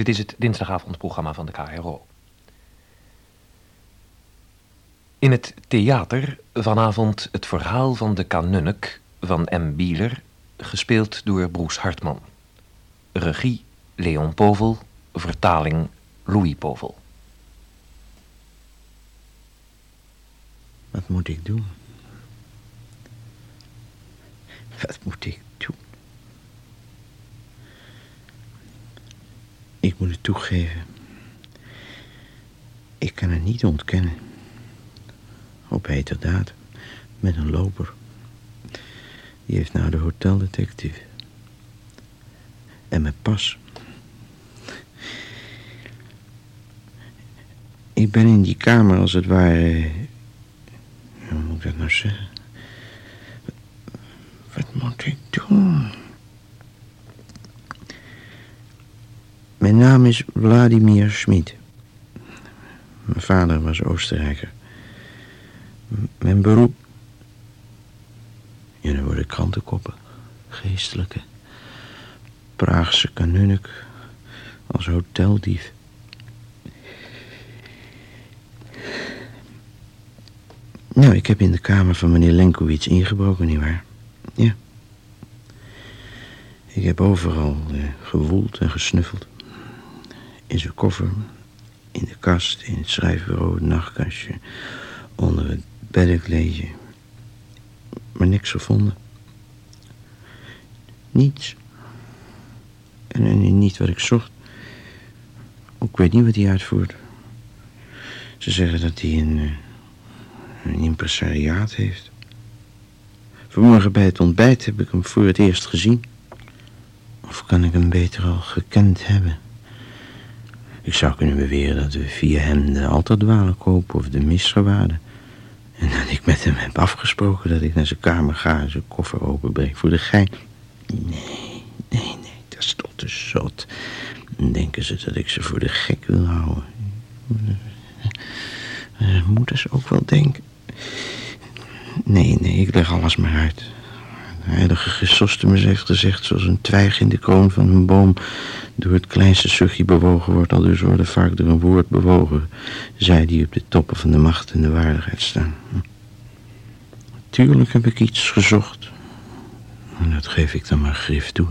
Dit is het dinsdagavondprogramma van de KRO. In het theater vanavond het verhaal van de kanunnik van M. Bieler, gespeeld door Broes Hartman. Regie Leon Povel, vertaling Louis Povel. Wat moet ik doen? Wat moet ik doen? Ik moet het toegeven. Ik kan het niet ontkennen. Op heterdaad. Met een loper. Die heeft nou de hoteldetectief. En mijn pas. Ik ben in die kamer als het ware... Hoe moet ik dat nou zeggen? Wat moet ik doen? Mijn naam is Vladimir Schmid. Mijn vader was Oostenrijker. Mijn beroep... Ja, dan worden krantenkoppen. Geestelijke. Praagse kanunnik. Als hoteldief. Nou, ik heb in de kamer van meneer Lenkowitz ingebroken, nietwaar? Ja. Ik heb overal eh, gewoeld en gesnuffeld. In zijn koffer, in de kast, in het schrijfbureau, het nachtkastje, onder het beddenkleedje. Maar niks gevonden. Niets. En, en niet wat ik zocht. Ik weet niet wat hij uitvoert. Ze zeggen dat hij een, eh, een impresariaat heeft. Vanmorgen bij het ontbijt heb ik hem voor het eerst gezien. Of kan ik hem beter al gekend hebben? Ik zou kunnen beweren dat we via hem de alterdwalen kopen of de misgewaarden. En dat ik met hem heb afgesproken dat ik naar zijn kamer ga en zijn koffer openbreek voor de gein. Nee, nee, nee, dat is toch te zot. Denken ze dat ik ze voor de gek wil houden. Eh, Moeders ook wel denken. Nee, nee, ik leg alles maar uit. De heilige Chrysostomus heeft gezegd... zoals een twijg in de kroon van een boom... door het kleinste zuchtje bewogen wordt... al dus worden vaak door een woord bewogen... zij die op de toppen van de macht en de waardigheid staan. Tuurlijk heb ik iets gezocht. En dat geef ik dan maar grif toe.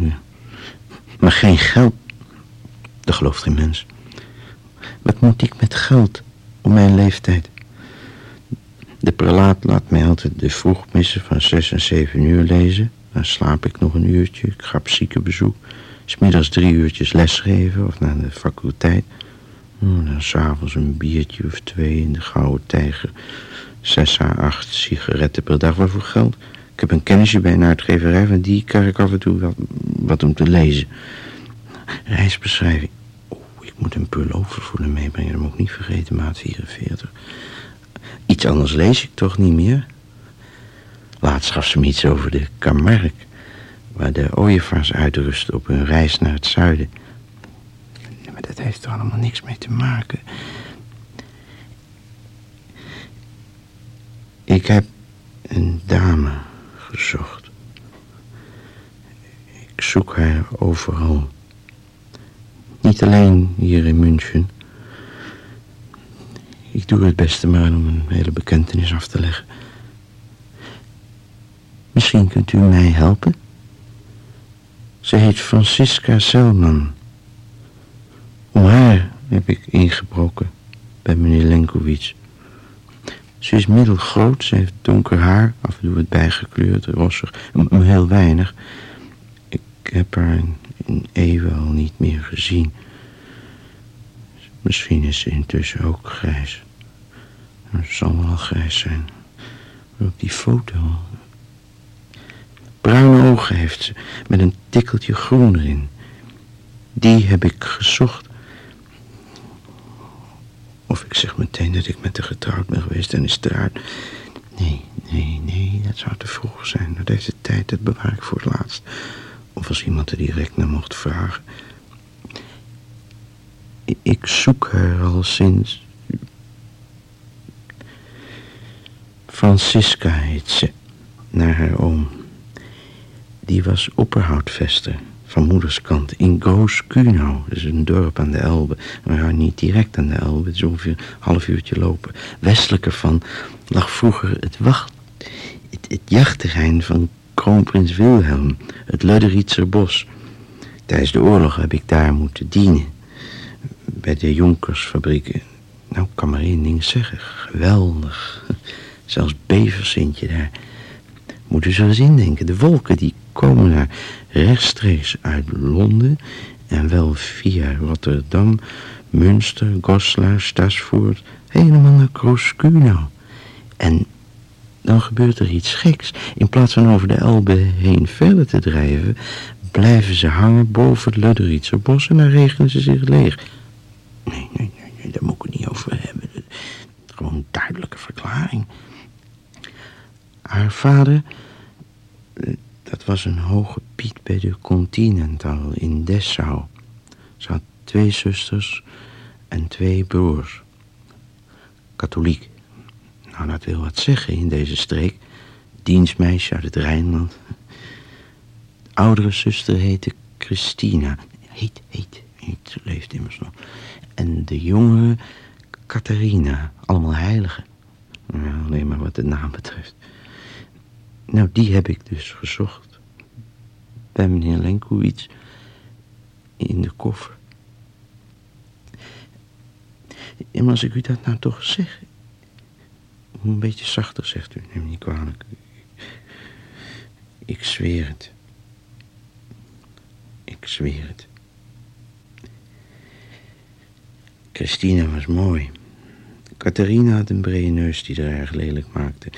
Maar geen geld. Dat gelooft geen mens. Wat moet ik met geld op mijn leeftijd? De prelaat laat mij altijd de vroegmissen van zes en zeven uur lezen. Dan slaap ik nog een uurtje, ik ga op ziekenbezoek. Smiddags drie uurtjes lesgeven of naar de faculteit. Oh, dan s'avonds een biertje of twee in de Gouden Tijger. Zes à acht sigaretten per dag, waarvoor geld? Ik heb een kennisje bij een uitgeverij, van die krijg ik af en toe wat, wat om te lezen. Reisbeschrijving. Oh, ik moet een pullover voor hem meebrengen, dat moet ik niet vergeten, maat 44. Iets anders lees ik toch niet meer? Laatst gaf ze me iets over de Camargue, waar de ooievaars uitrusten op hun reis naar het zuiden. Maar dat heeft er allemaal niks mee te maken. Ik heb een dame gezocht. Ik zoek haar overal. Niet alleen hier in München. Ik doe het beste maar om een hele bekentenis af te leggen. Misschien kunt u mij helpen? Ze heet Francisca Selman. Om haar heb ik ingebroken bij meneer Lenkowitz. Ze is middelgroot, ze heeft donker haar, af en toe wat bijgekleurd, rossig, maar heel weinig. Ik heb haar in eeuwen al niet meer gezien. Misschien is ze intussen ook grijs. Het zal wel grijs zijn. Op die foto... Bruine ogen heeft ze, met een tikkeltje groen erin. Die heb ik gezocht. Of ik zeg meteen dat ik met haar getrouwd ben geweest en is eruit. Nee, nee, nee, dat zou te vroeg zijn. Door deze tijd, dat bewaar ik voor het laatst. Of als iemand er direct naar mocht vragen. Ik zoek haar al sinds... Francisca heet ze, naar haar oom. Die was opperhoutvester van moeders kant in Goos Kuhnau. Dat is een dorp aan de Elbe. Maar niet direct aan de Elbe. Het is ongeveer een half uurtje lopen. Westelijker van lag vroeger het wacht... Het, jachtterrein van kroonprins Wilhelm. Het Ludderietser bos. Tijdens de oorlog heb ik daar moeten dienen. Bij de Jonkersfabrieken. Nou, kan maar één ding zeggen. Geweldig. Zelfs bevers vind je daar. Moeten ze eens indenken. De wolken die komen daar rechtstreeks uit Londen en wel via Rotterdam, Münster, Goslar, Stasvoort, helemaal naar Krooskuno. En dan gebeurt er iets geks. In plaats van over de Elbe heen verder te drijven, blijven ze hangen boven het Ludderitse bos en dan regenen ze zich leeg. Nee, nee, nee, nee daar moet ik het niet Gewoon een duidelijke verklaring. Haar vader dat was een hoge piet bij de Continental in Dessau. Ze had twee zusters en twee broers. Katholiek. Nou, dat wil wat zeggen in deze streek. Dienstmeisje uit het Rijnland. De oudere zuster heette Christina. Heet, heet, heet. Ze leeft immers nog. En de jongere Catharina. Allemaal heiligen. Ja, alleen maar wat de naam betreft. Nou, die heb ik dus gezocht. Bij meneer Lenkowitz in de koffer. En als ik u dat nou toch zeg... Een beetje zachter, zegt u. Neem niet kwalijk. Ik zweer het. Ik zweer het. Christina was mooi. Catharina had een brede neus die er erg lelijk maakte.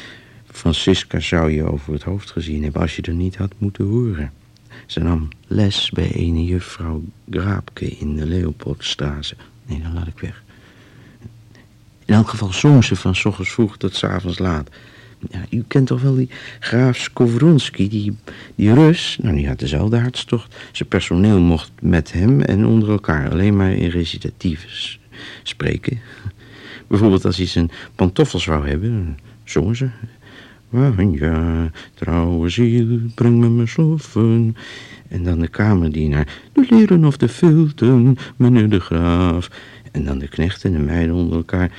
Francisca zou je over het hoofd gezien hebben als je er niet had moeten horen. Ze nam les bij ene juffrouw Graapke in de Leopoldstraße. Nee, dan laat ik weg. In elk geval zong ze van s ochtends vroeg tot s avonds laat. Ja, u kent toch wel die graaf Skowronski, die, die Rus? Nou, die had dezelfde hartstocht. Zijn personeel mocht met hem en onder elkaar alleen maar in recitatives spreken. Bijvoorbeeld als hij zijn pantoffels wou hebben, zongen ze. Ja, trouwe ziel, breng me mijn sloffen. En dan de kamerdienaar, de leren of de filten, meneer de graaf. En dan de knechten en de meiden onder elkaar.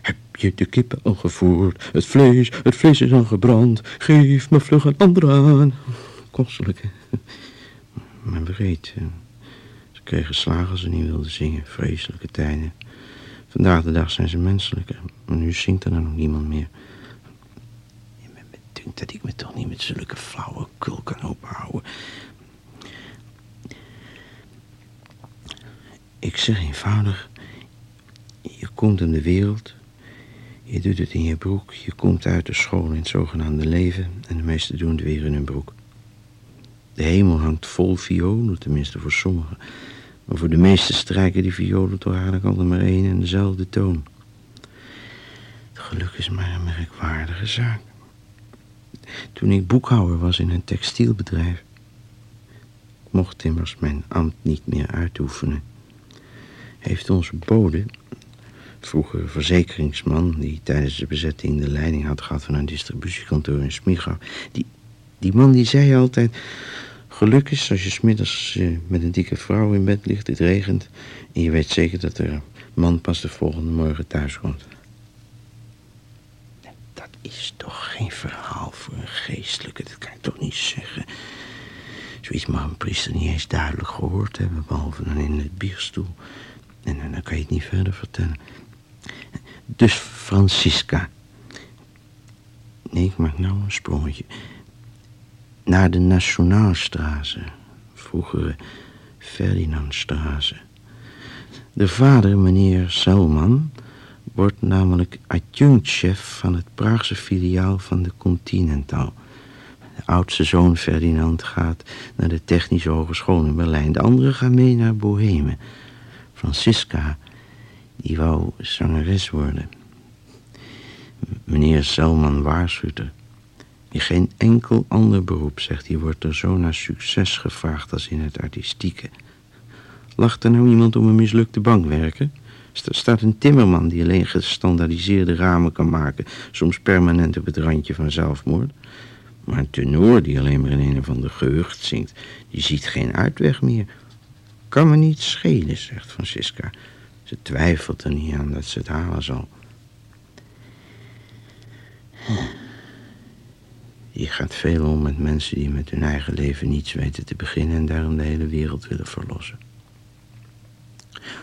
Heb je de kippen al gevoerd? Het vlees, het vlees is al gebrand. Geef me vlug een ander aan. Kostelijk, Maar breed. Ze kregen slagen als ze niet wilden zingen. Vreselijke tijden. Vandaag de dag zijn ze menselijker. Maar nu zingt er dan nog niemand meer dat ik me toch niet met zulke flauwe kul kan ophouden. Ik zeg eenvoudig, je komt in de wereld, je doet het in je broek, je komt uit de school in het zogenaamde leven en de meesten doen het weer in hun broek. De hemel hangt vol violen, tenminste voor sommigen. Maar voor de meesten strijken die violen toch eigenlijk altijd maar één en dezelfde toon. Het geluk is maar een merkwaardige zaak toen ik boekhouder was in een textielbedrijf. Mocht immers mijn ambt niet meer uitoefenen. Heeft onze bode, vroeger verzekeringsman... die tijdens de bezetting de leiding had gehad van een distributiekantoor in Smichau... die, die man die zei altijd... Geluk is als je smiddags met een dikke vrouw in bed ligt, het regent... en je weet zeker dat er man pas de volgende morgen thuis komt is toch geen verhaal voor een geestelijke, dat kan ik toch niet zeggen. Zoiets mag een priester niet eens duidelijk gehoord hebben, behalve dan in het bierstoel. En dan kan je het niet verder vertellen. Dus Francisca. Nee, ik maak nou een sprongetje. Naar de Nationaalstraße, vroegere Ferdinandstraße. De vader, meneer Selman, wordt namelijk adjunctchef van het Praagse filiaal van de Continental. De oudste zoon Ferdinand gaat naar de Technische Hogeschool in Berlijn. De anderen gaan mee naar Bohemen. Francisca, die wou zangeres worden. Meneer Selman waarschuwt er. In geen enkel ander beroep, zegt hij, wordt er zo naar succes gevraagd als in het artistieke. Lacht er nou iemand om een mislukte bankwerker? Er staat een timmerman die alleen gestandaardiseerde ramen kan maken, soms permanent op het randje van zelfmoord. Maar een tenor die alleen maar in een of ander gehucht zingt, die ziet geen uitweg meer. Kan me niet schelen, zegt Francisca. Ze twijfelt er niet aan dat ze het halen zal. Je gaat veel om met mensen die met hun eigen leven niets weten te beginnen en daarom de hele wereld willen verlossen.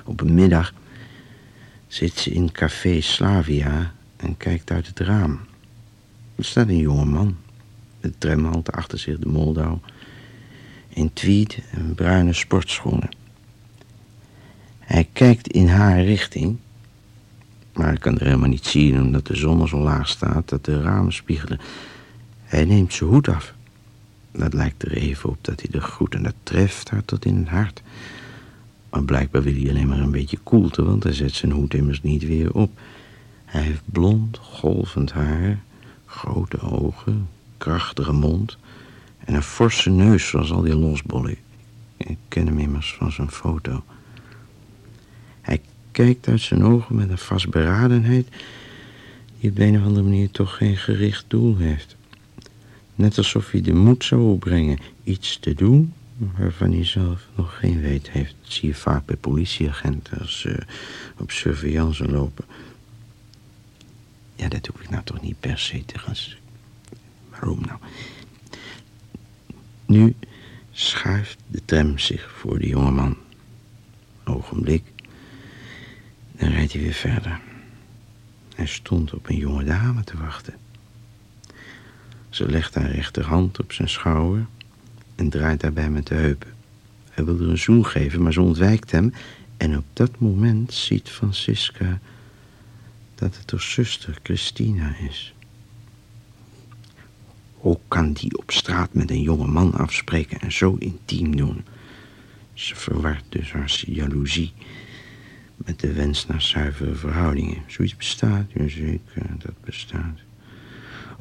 Op een middag zit ze in café Slavia en kijkt uit het raam. Er staat een jonge man. De tramhalte achter zich, de Moldau. In tweed en bruine sportschoenen. Hij kijkt in haar richting. Maar hij kan er helemaal niet zien omdat de zon zo laag staat dat de ramen spiegelen. Hij neemt zijn hoed af. Dat lijkt er even op dat hij de groet en dat treft haar tot in het hart. Maar blijkbaar wil hij alleen maar een beetje koelte, want hij zet zijn hoed immers niet weer op. Hij heeft blond, golvend haar, grote ogen, krachtige mond en een forse neus zoals al die losbollen. Ik ken hem immers van zijn foto. Hij kijkt uit zijn ogen met een vastberadenheid die op een of andere manier toch geen gericht doel heeft. Net alsof hij de moed zou opbrengen iets te doen waarvan hij zelf nog geen weet heeft. Dat zie je vaak bij politieagenten als ze op surveillance lopen. Ja, dat hoef ik nou toch niet per se te gaan... Waarom nou? Nu schuift de tram zich voor de jongeman. Ogenblik. Dan rijdt hij weer verder. Hij stond op een jonge dame te wachten. Ze legt haar rechterhand op zijn schouder en draait daarbij met de heupen. Hij wil er een zoen geven, maar ze ontwijkt hem. En op dat moment ziet Francisca dat het haar zuster Christina is. Hoe kan die op straat met een jonge man afspreken en zo intiem doen? Ze verwart dus haar jaloezie met de wens naar zuivere verhoudingen. Zoiets bestaat, ja zeker, dat bestaat.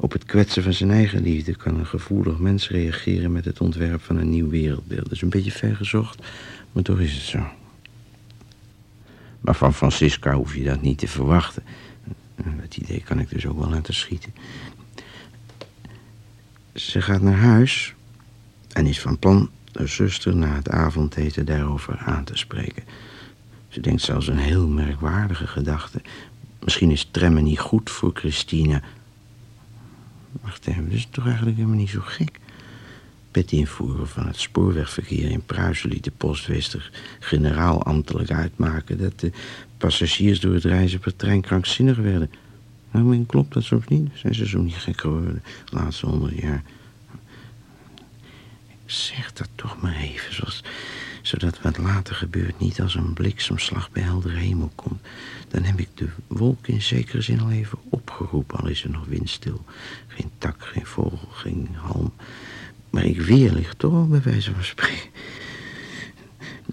Op het kwetsen van zijn eigen liefde kan een gevoelig mens reageren met het ontwerp van een nieuw wereldbeeld. Dat is een beetje ver gezocht, maar toch is het zo. Maar van Francisca hoef je dat niet te verwachten. Dat idee kan ik dus ook wel laten schieten. Ze gaat naar huis en is van plan haar zuster na het avondeten daarover aan te spreken. Ze denkt zelfs een heel merkwaardige gedachte. Misschien is tremmen niet goed voor Christina. Wacht even, dat is toch eigenlijk helemaal niet zo gek. Het invoeren van het spoorwegverkeer in Pruisen liet de postweester generaal ambtelijk uitmaken dat de passagiers door het reizen per trein krankzinnig werden. Nou, men klopt dat soms niet. Zijn ze zo niet gek geworden de laatste honderd jaar. Zeg dat toch maar even, zoals, zodat wat later gebeurt niet als een bliksemslag bij heldere hemel komt. Dan heb ik de wolk in zekere zin al even opgeroepen, al is er nog windstil. Geen tak, geen vogel, geen halm. Maar ik weerlicht toch al bij wijze van spreken.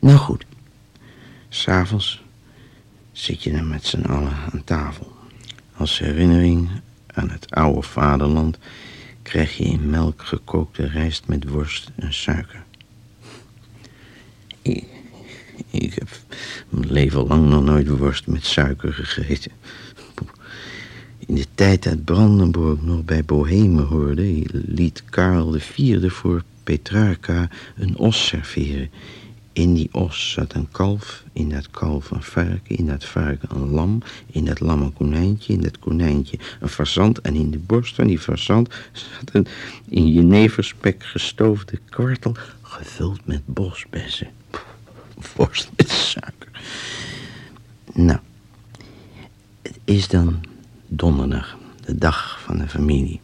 Nou goed. S'avonds zit je dan met z'n allen aan tafel. Als herinnering aan het oude vaderland krijg je in melk gekookte rijst met worst en suiker. Ik, ik heb mijn leven lang nog nooit worst met suiker gegeten. In de tijd dat Brandenburg nog bij Bohemen hoorde... liet Karel IV voor Petrarca een os serveren. In die os zat een kalf, in dat kalf een varken, in dat varken een lam... in dat lam een konijntje, in dat konijntje een fazant... en in de borst van die fazant zat een in jeneverspek gestoofde kwartel... gevuld met bosbessen. Worst suiker. Nou, het is dan donderdag, de dag van de familie.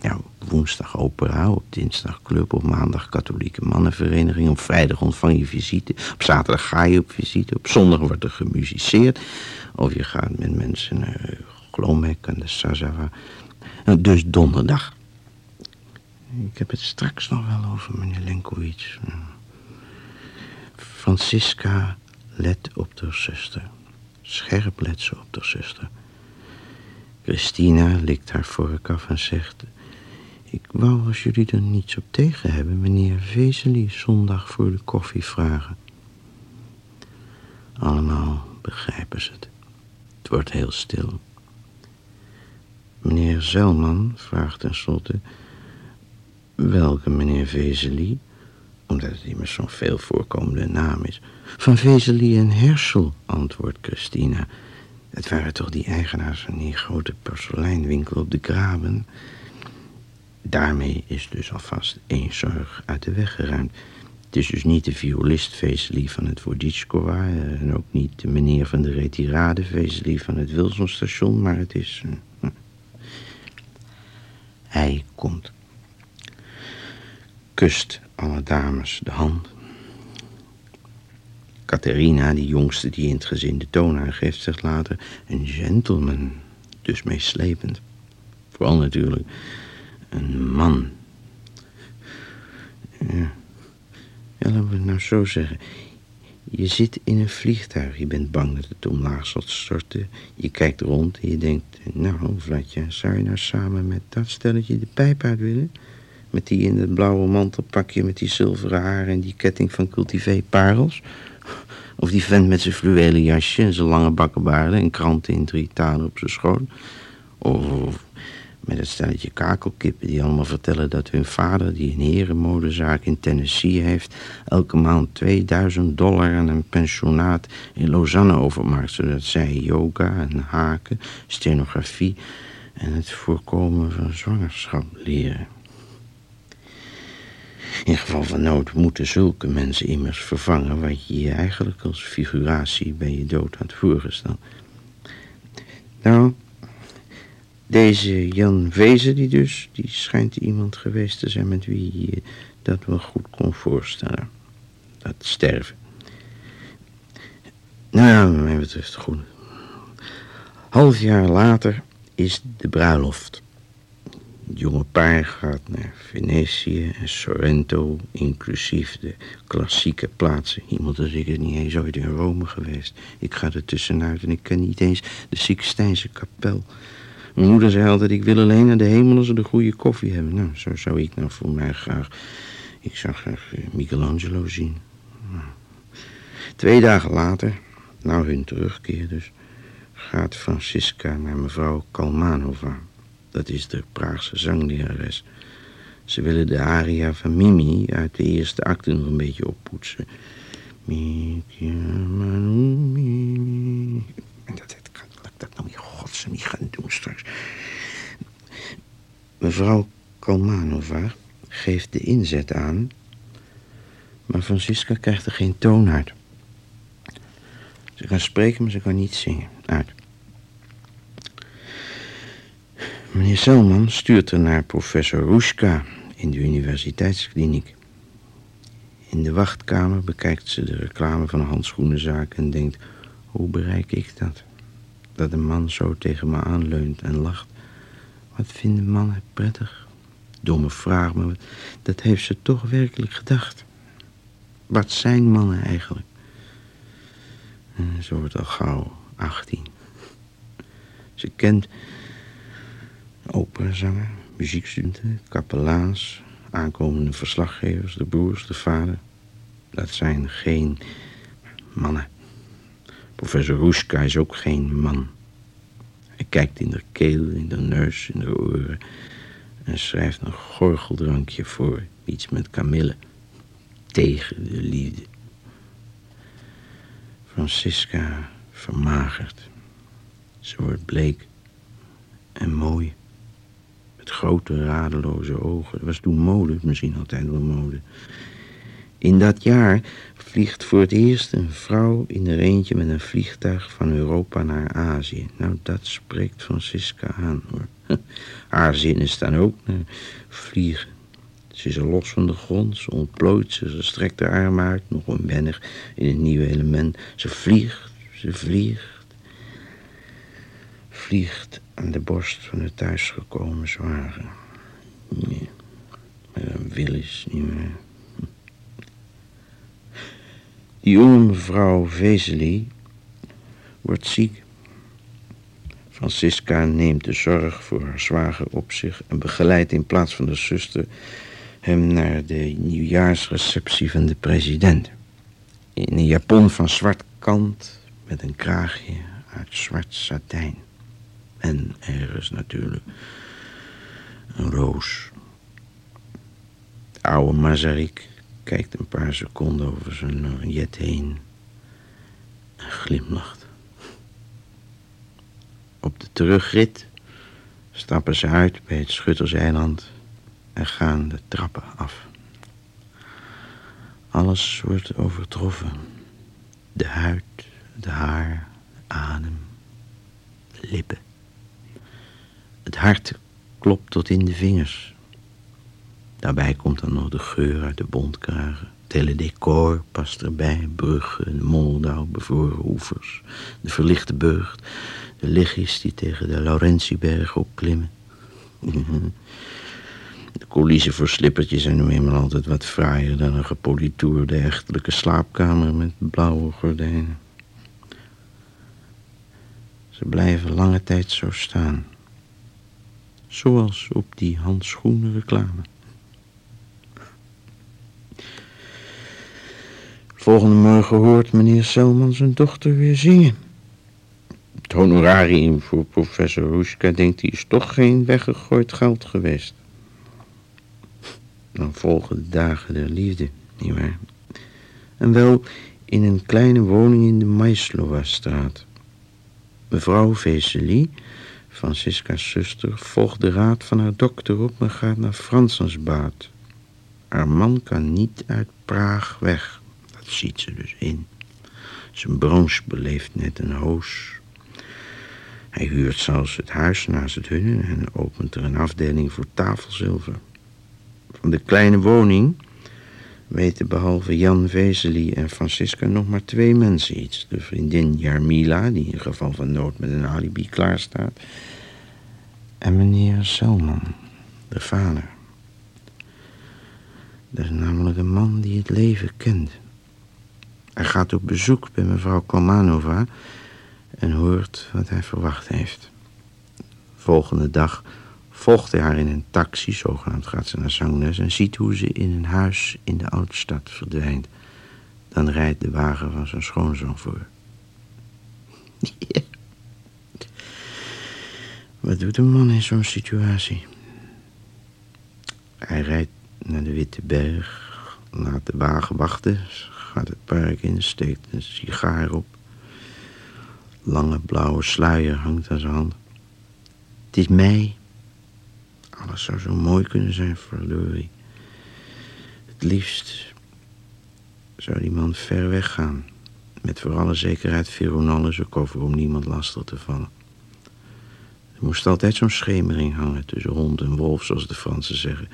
Nou, woensdag opera, op dinsdag club, op maandag katholieke mannenvereniging, op vrijdag ontvang je visite, op zaterdag ga je op visite, op zondag wordt er gemusiceerd. Of je gaat met mensen naar Glomek en de Sazava. Nou, dus donderdag. Ik heb het straks nog wel over meneer Lenkowitz. Francisca let op haar zuster. Scherp let ze op haar zuster. Christina likt haar vork af en zegt... Ik wou als jullie er niets op tegen hebben... meneer Vezeli zondag voor de koffie vragen. Allemaal begrijpen ze het. Het wordt heel stil. Meneer Zelman vraagt tenslotte... Welke meneer Vezeli? Omdat het immers zo'n veel voorkomende naam is. Van Vezeli en Herschel, antwoordt Christina. Het waren toch die eigenaars van die grote porseleinwinkel op de Graben? Daarmee is dus alvast één zorg uit de weg geruimd. Het is dus niet de violist Vezeli van het Woditskova... en ook niet de meneer van de retirade Vezeli van het Wilsonstation... maar het is... Hij komt. Kust alle dames de hand. Catharina, die jongste die in het gezin de toon aangeeft, zegt later... een gentleman, dus meeslepend. Vooral natuurlijk een man. Ja. ja, laten we het nou zo zeggen. Je zit in een vliegtuig. Je bent bang dat het omlaag zal storten. Je kijkt rond en je denkt... Nou, Vlatje, zou je nou samen met dat stelletje de pijp uit willen? Met die in het blauwe mantelpakje met die zilveren haren... en die ketting van cultivé parels? Of die vent met zijn fluwelen jasje en zijn lange bakkenbaarden... en kranten in drie talen op zijn schoot? Of met het stelletje kakelkippen die allemaal vertellen dat hun vader, die een herenmodezaak in Tennessee heeft, elke maand 2000 dollar aan een pensionaat in Lausanne overmaakt, zodat zij yoga en haken, stenografie en het voorkomen van zwangerschap leren. In geval van nood moeten zulke mensen immers vervangen wat je je eigenlijk als figuratie bij je dood had voorgesteld. Nou, deze Jan Wezen die dus, die schijnt iemand geweest te zijn met wie je dat wel goed kon voorstellen. Dat sterven. Nou ja, wat mij betreft goed. Half jaar later is de bruiloft. Het jonge paar gaat naar Venetië en Sorrento, inclusief de klassieke plaatsen. Iemand als ik is niet eens ooit in Rome geweest. Ik ga er tussenuit en ik ken niet eens de Sixtijnse kapel. Mijn moeder zei altijd, ik wil alleen naar de hemel als ze de goede koffie hebben. Nou, zo zou ik nou voor mij graag... Ik zou graag eh, Michelangelo zien. Nou. Twee dagen later, nou hun terugkeer dus... gaat Francisca naar mevrouw Kalmanova. Dat is de Praagse zanglerares. Ze willen de aria van Mimi uit de eerste acte nog een beetje oppoetsen. En dat, dat, kan ik dat nou in godsnaam niet gaan doen straks. Mevrouw Kalmanova geeft de inzet aan, maar Francisca krijgt er geen toon uit. Ze kan spreken, maar ze kan niet zingen. Uit. Meneer Selman stuurt er naar professor Ruska in de universiteitskliniek. In de wachtkamer bekijkt ze de reclame van een handschoenenzaak en denkt... hoe bereik ik dat? Dat een man zo tegen me aanleunt en lacht. Wat vinden mannen prettig? Domme vraag, maar dat heeft ze toch werkelijk gedacht. Wat zijn mannen eigenlijk? Ze wordt al gauw 18. Ze kent operazanger, muziekstudenten, kapelaans, aankomende verslaggevers, de broers, de vader. Dat zijn geen mannen. Professor Roeska is ook geen man. Hij kijkt in de keel, in de neus, in de oren... en schrijft een gorgeldrankje voor, iets met kamille. Tegen de liefde. Francisca vermagert. Ze wordt bleek en mooi. Grote radeloze ogen. Dat was toen mode, misschien altijd wel mode. In dat jaar vliegt voor het eerst een vrouw in er eentje met een vliegtuig van Europa naar Azië. Nou, dat spreekt Francisca aan, hoor. Haar zinnen staan ook naar vliegen. Ze is al los van de grond, ze ontplooit ze, ze strekt haar arm uit, nog onwennig in het nieuwe element. Ze vliegt, ze vliegt. Vliegt aan de borst van de thuisgekomen zwager. Nee, maar een wil is niet meer. Die jonge mevrouw Vezeli wordt ziek. Francisca neemt de zorg voor haar zwager op zich en begeleidt in plaats van de zuster hem naar de nieuwjaarsreceptie van de president. In een japon van zwart kant met een kraagje uit zwart satijn. En ergens natuurlijk een roos. oude Mazarik kijkt een paar seconden over zijn lorgnet heen en glimlacht. Op de terugrit stappen ze uit bij het Schutterseiland en gaan de trappen af. Alles wordt overtroffen. De huid, de haar, de adem, de lippen. Het hart klopt tot in de vingers. Daarbij komt dan nog de geur uit de bondkragen. Het hele decor past erbij. Bruggen, Moldau, bevroren oevers. De verlichte burcht. De lichtjes die tegen de Laurentieberg opklimmen. De coulissen voor slippertjes zijn nu eenmaal altijd wat fraaier dan een gepolitoerde echtelijke slaapkamer met blauwe gordijnen. Ze blijven lange tijd zo staan. Zoals op die handschoenen reclame. Volgende morgen hoort meneer Selman zijn dochter weer zingen. Het honorarium voor professor Roeska denkt hij is toch geen weggegooid geld geweest. Dan volgen de dagen der liefde, nietwaar? En wel in een kleine woning in de Maislova-straat. Mevrouw Vesely, Francisca's zuster, volgt de raad van haar dokter op en gaat naar Fransensbaad. Haar man kan niet uit Praag weg. Dat ziet ze dus in. Zijn branche beleeft net een hoos. Hij huurt zelfs het huis naast het hunne en opent er een afdeling voor tafelzilver. Van de kleine woning weten behalve Jan Vezeli en Francisca nog maar twee mensen iets. De vriendin Jarmila, die in geval van nood met een alibi klaarstaat. En meneer Selman, de vader. Dat is namelijk een man die het leven kent. Hij gaat op bezoek bij mevrouw Kolmanova en hoort wat hij verwacht heeft. Volgende dag volgt hij haar in een taxi, zogenaamd gaat ze naar Sangnes... en ziet hoe ze in een huis in de Oudstad verdwijnt. Dan rijdt de wagen van zijn schoonzoon voor. Ja. Wat doet een man in zo'n situatie? Hij rijdt naar de Witte Berg, laat de wagen wachten... gaat het park in, steekt een sigaar op... Lange blauwe sluier hangt aan zijn hand. Het is mei. Alles zou zo mooi kunnen zijn voor Lori. Het liefst zou die man ver weg gaan. Met voor alle zekerheid Veronalles ook over om niemand lastig te vallen. Er moest altijd zo'n schemering hangen tussen hond en wolf, zoals de Fransen zeggen.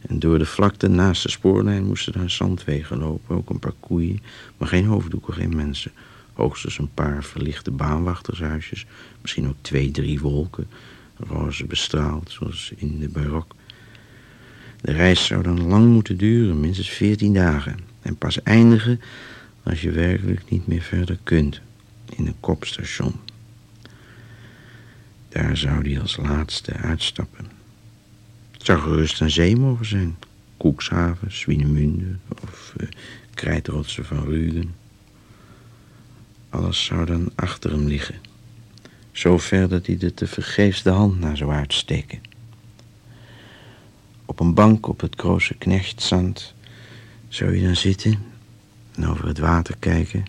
En door de vlakte naast de spoorlijn moesten daar zandwegen lopen, ook een paar koeien, maar geen hoofddoeken, geen mensen. Hoogstens een paar verlichte baanwachtershuisjes, misschien ook twee, drie wolken, roze bestraald, zoals in de barok. De reis zou dan lang moeten duren, minstens veertien dagen, en pas eindigen als je werkelijk niet meer verder kunt, in een kopstation. Daar zou hij als laatste uitstappen. Het zou gerust een zee mogen zijn. Koekshaven, Swinemünde of uh, krijtrotsen van Rügen. Alles zou dan achter hem liggen. Zo ver dat hij er te vergeefs de hand naar zou uitsteken. Op een bank op het grote knechtzand zou je dan zitten en over het water kijken.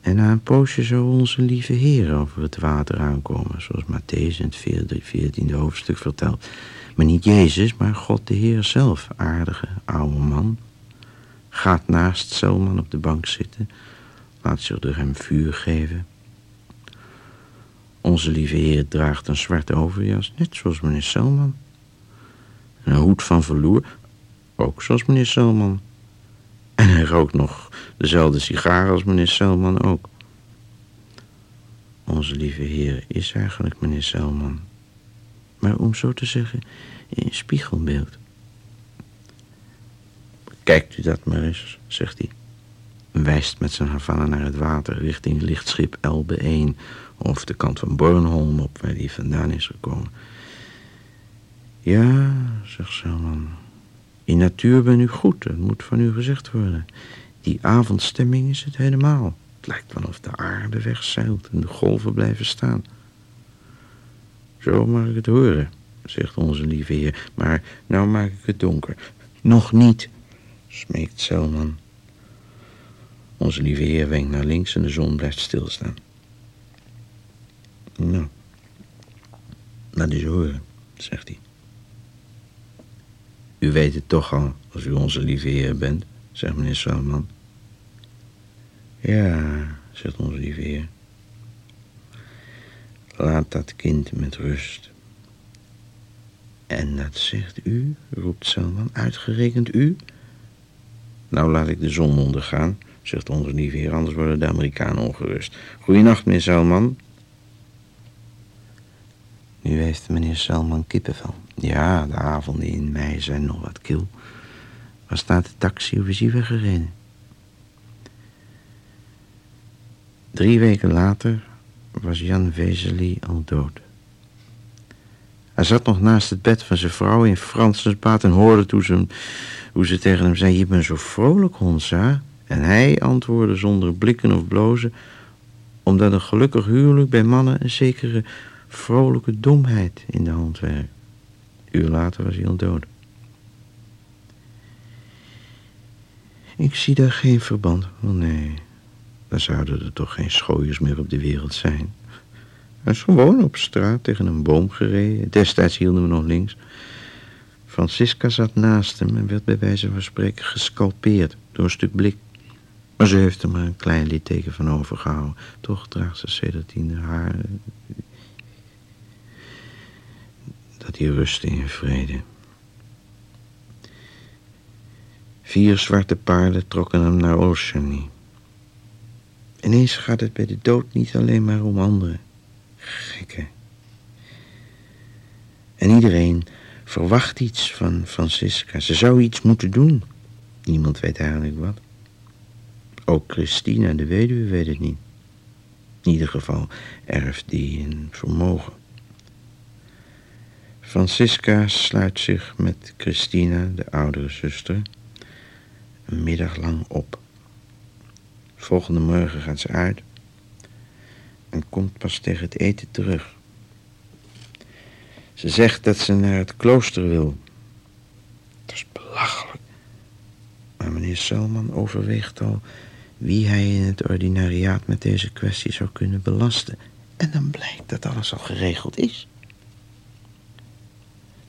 En na een poosje zou onze lieve Heer over het water aankomen, zoals Matthäus in het veertiende hoofdstuk vertelt. Maar niet Jezus, maar God de Heer zelf, aardige oude man. Gaat naast Selman op de bank zitten Laat zich door hem vuur geven. Onze lieve heer draagt een zwarte overjas, net zoals meneer Selman. een hoed van verloer, ook zoals meneer Selman. En hij rookt nog dezelfde sigaar als meneer Selman ook. Onze lieve heer is eigenlijk meneer Selman. Maar om zo te zeggen, in spiegelbeeld. Kijkt u dat maar eens, zegt hij wijst met zijn Havana naar het water richting lichtschip Elbe 1 of de kant van Bornholm op waar hij vandaan is gekomen. Ja, zegt Selman, in natuur ben u goed, dat moet van u gezegd worden. Die avondstemming is het helemaal. Het lijkt wel of de aarde wegzeilt en de golven blijven staan. Zo mag ik het horen, zegt onze lieve heer, maar nou maak ik het donker. Nog niet, smeekt Selman. Onze lieve heer wenkt naar links en de zon blijft stilstaan. Nou, laat eens horen, zegt hij. U weet het toch al, als u onze lieve heer bent, zegt meneer Salman. Ja, zegt onze lieve heer. Laat dat kind met rust. En dat zegt u, roept Salman, uitgerekend u? Nou, laat ik de zon ondergaan, zegt onze lieve heer, anders worden de Amerikanen ongerust. Goeienacht, meneer Salman. Nu heeft meneer Salman kippenvel. Ja, de avonden in mei zijn nog wat kil. Waar staat de taxi of is hij weggereden? Drie weken later was Jan Vezeli al dood. Hij zat nog naast het bed van zijn vrouw in Fransensbaat en hoorde toen ze, hoe ze tegen hem zei... Je bent zo vrolijk, Honsa. En hij antwoordde zonder blikken of blozen... omdat een gelukkig huwelijk bij mannen een zekere vrolijke domheid in de hand werkt. Uur later was hij al dood. Ik zie daar geen verband. Oh nee, dan zouden er toch geen schooiers meer op de wereld zijn. Hij is gewoon op straat tegen een boom gereden. Destijds hielden we nog links. Francisca zat naast hem en werd bij wijze van spreken gescalpeerd door een stuk blik. Maar ze heeft er maar een klein litteken van overgehouden. Toch draagt ze sedert haar dat hij rustte in vrede. Vier zwarte paarden trokken hem naar Oceanie. Ineens gaat het bij de dood niet alleen maar om anderen. Gekke. En iedereen verwacht iets van Francisca. Ze zou iets moeten doen. Niemand weet eigenlijk wat. Ook Christina, de weduwe, weet het niet. In ieder geval erft die een vermogen. Francisca sluit zich met Christina, de oudere zuster, een middag lang op. Volgende morgen gaat ze uit en komt pas tegen het eten terug. Ze zegt dat ze naar het klooster wil. Dat is belachelijk. Maar meneer Selman overweegt al wie hij in het ordinariaat met deze kwestie zou kunnen belasten. En dan blijkt dat alles al geregeld is.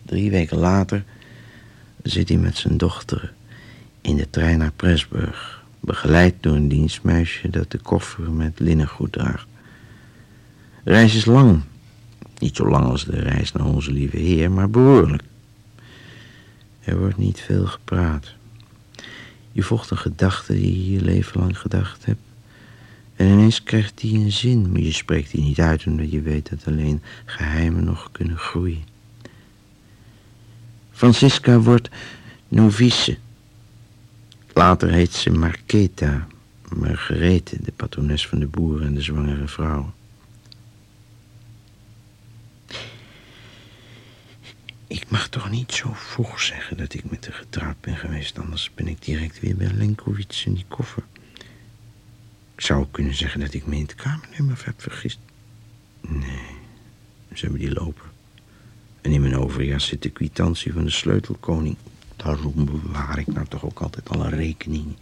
Drie weken later zit hij met zijn dochter in de trein naar Presburg, begeleid door een dienstmeisje dat de koffer met linnengoed draagt. De reis is lang. Niet zo lang als de reis naar onze lieve Heer, maar behoorlijk. Er wordt niet veel gepraat. Je volgt een gedachte die je je leven lang gedacht hebt. En ineens krijgt die een zin, maar je spreekt die niet uit omdat je weet dat alleen geheimen nog kunnen groeien. Francisca wordt novice. Later heet ze Marqueta, Margarethe, de patrones van de boeren en de zwangere vrouwen. Mag toch niet zo vroeg zeggen dat ik met haar getrouwd ben geweest, anders ben ik direct weer bij Lenkowitz in die koffer. Ik zou kunnen zeggen dat ik me in het kamernummer heb vergist. Nee, ze hebben die lopen. En in mijn overjas zit de kwitantie van de sleutelkoning. Daarom bewaar ik nou toch ook altijd alle rekeningen.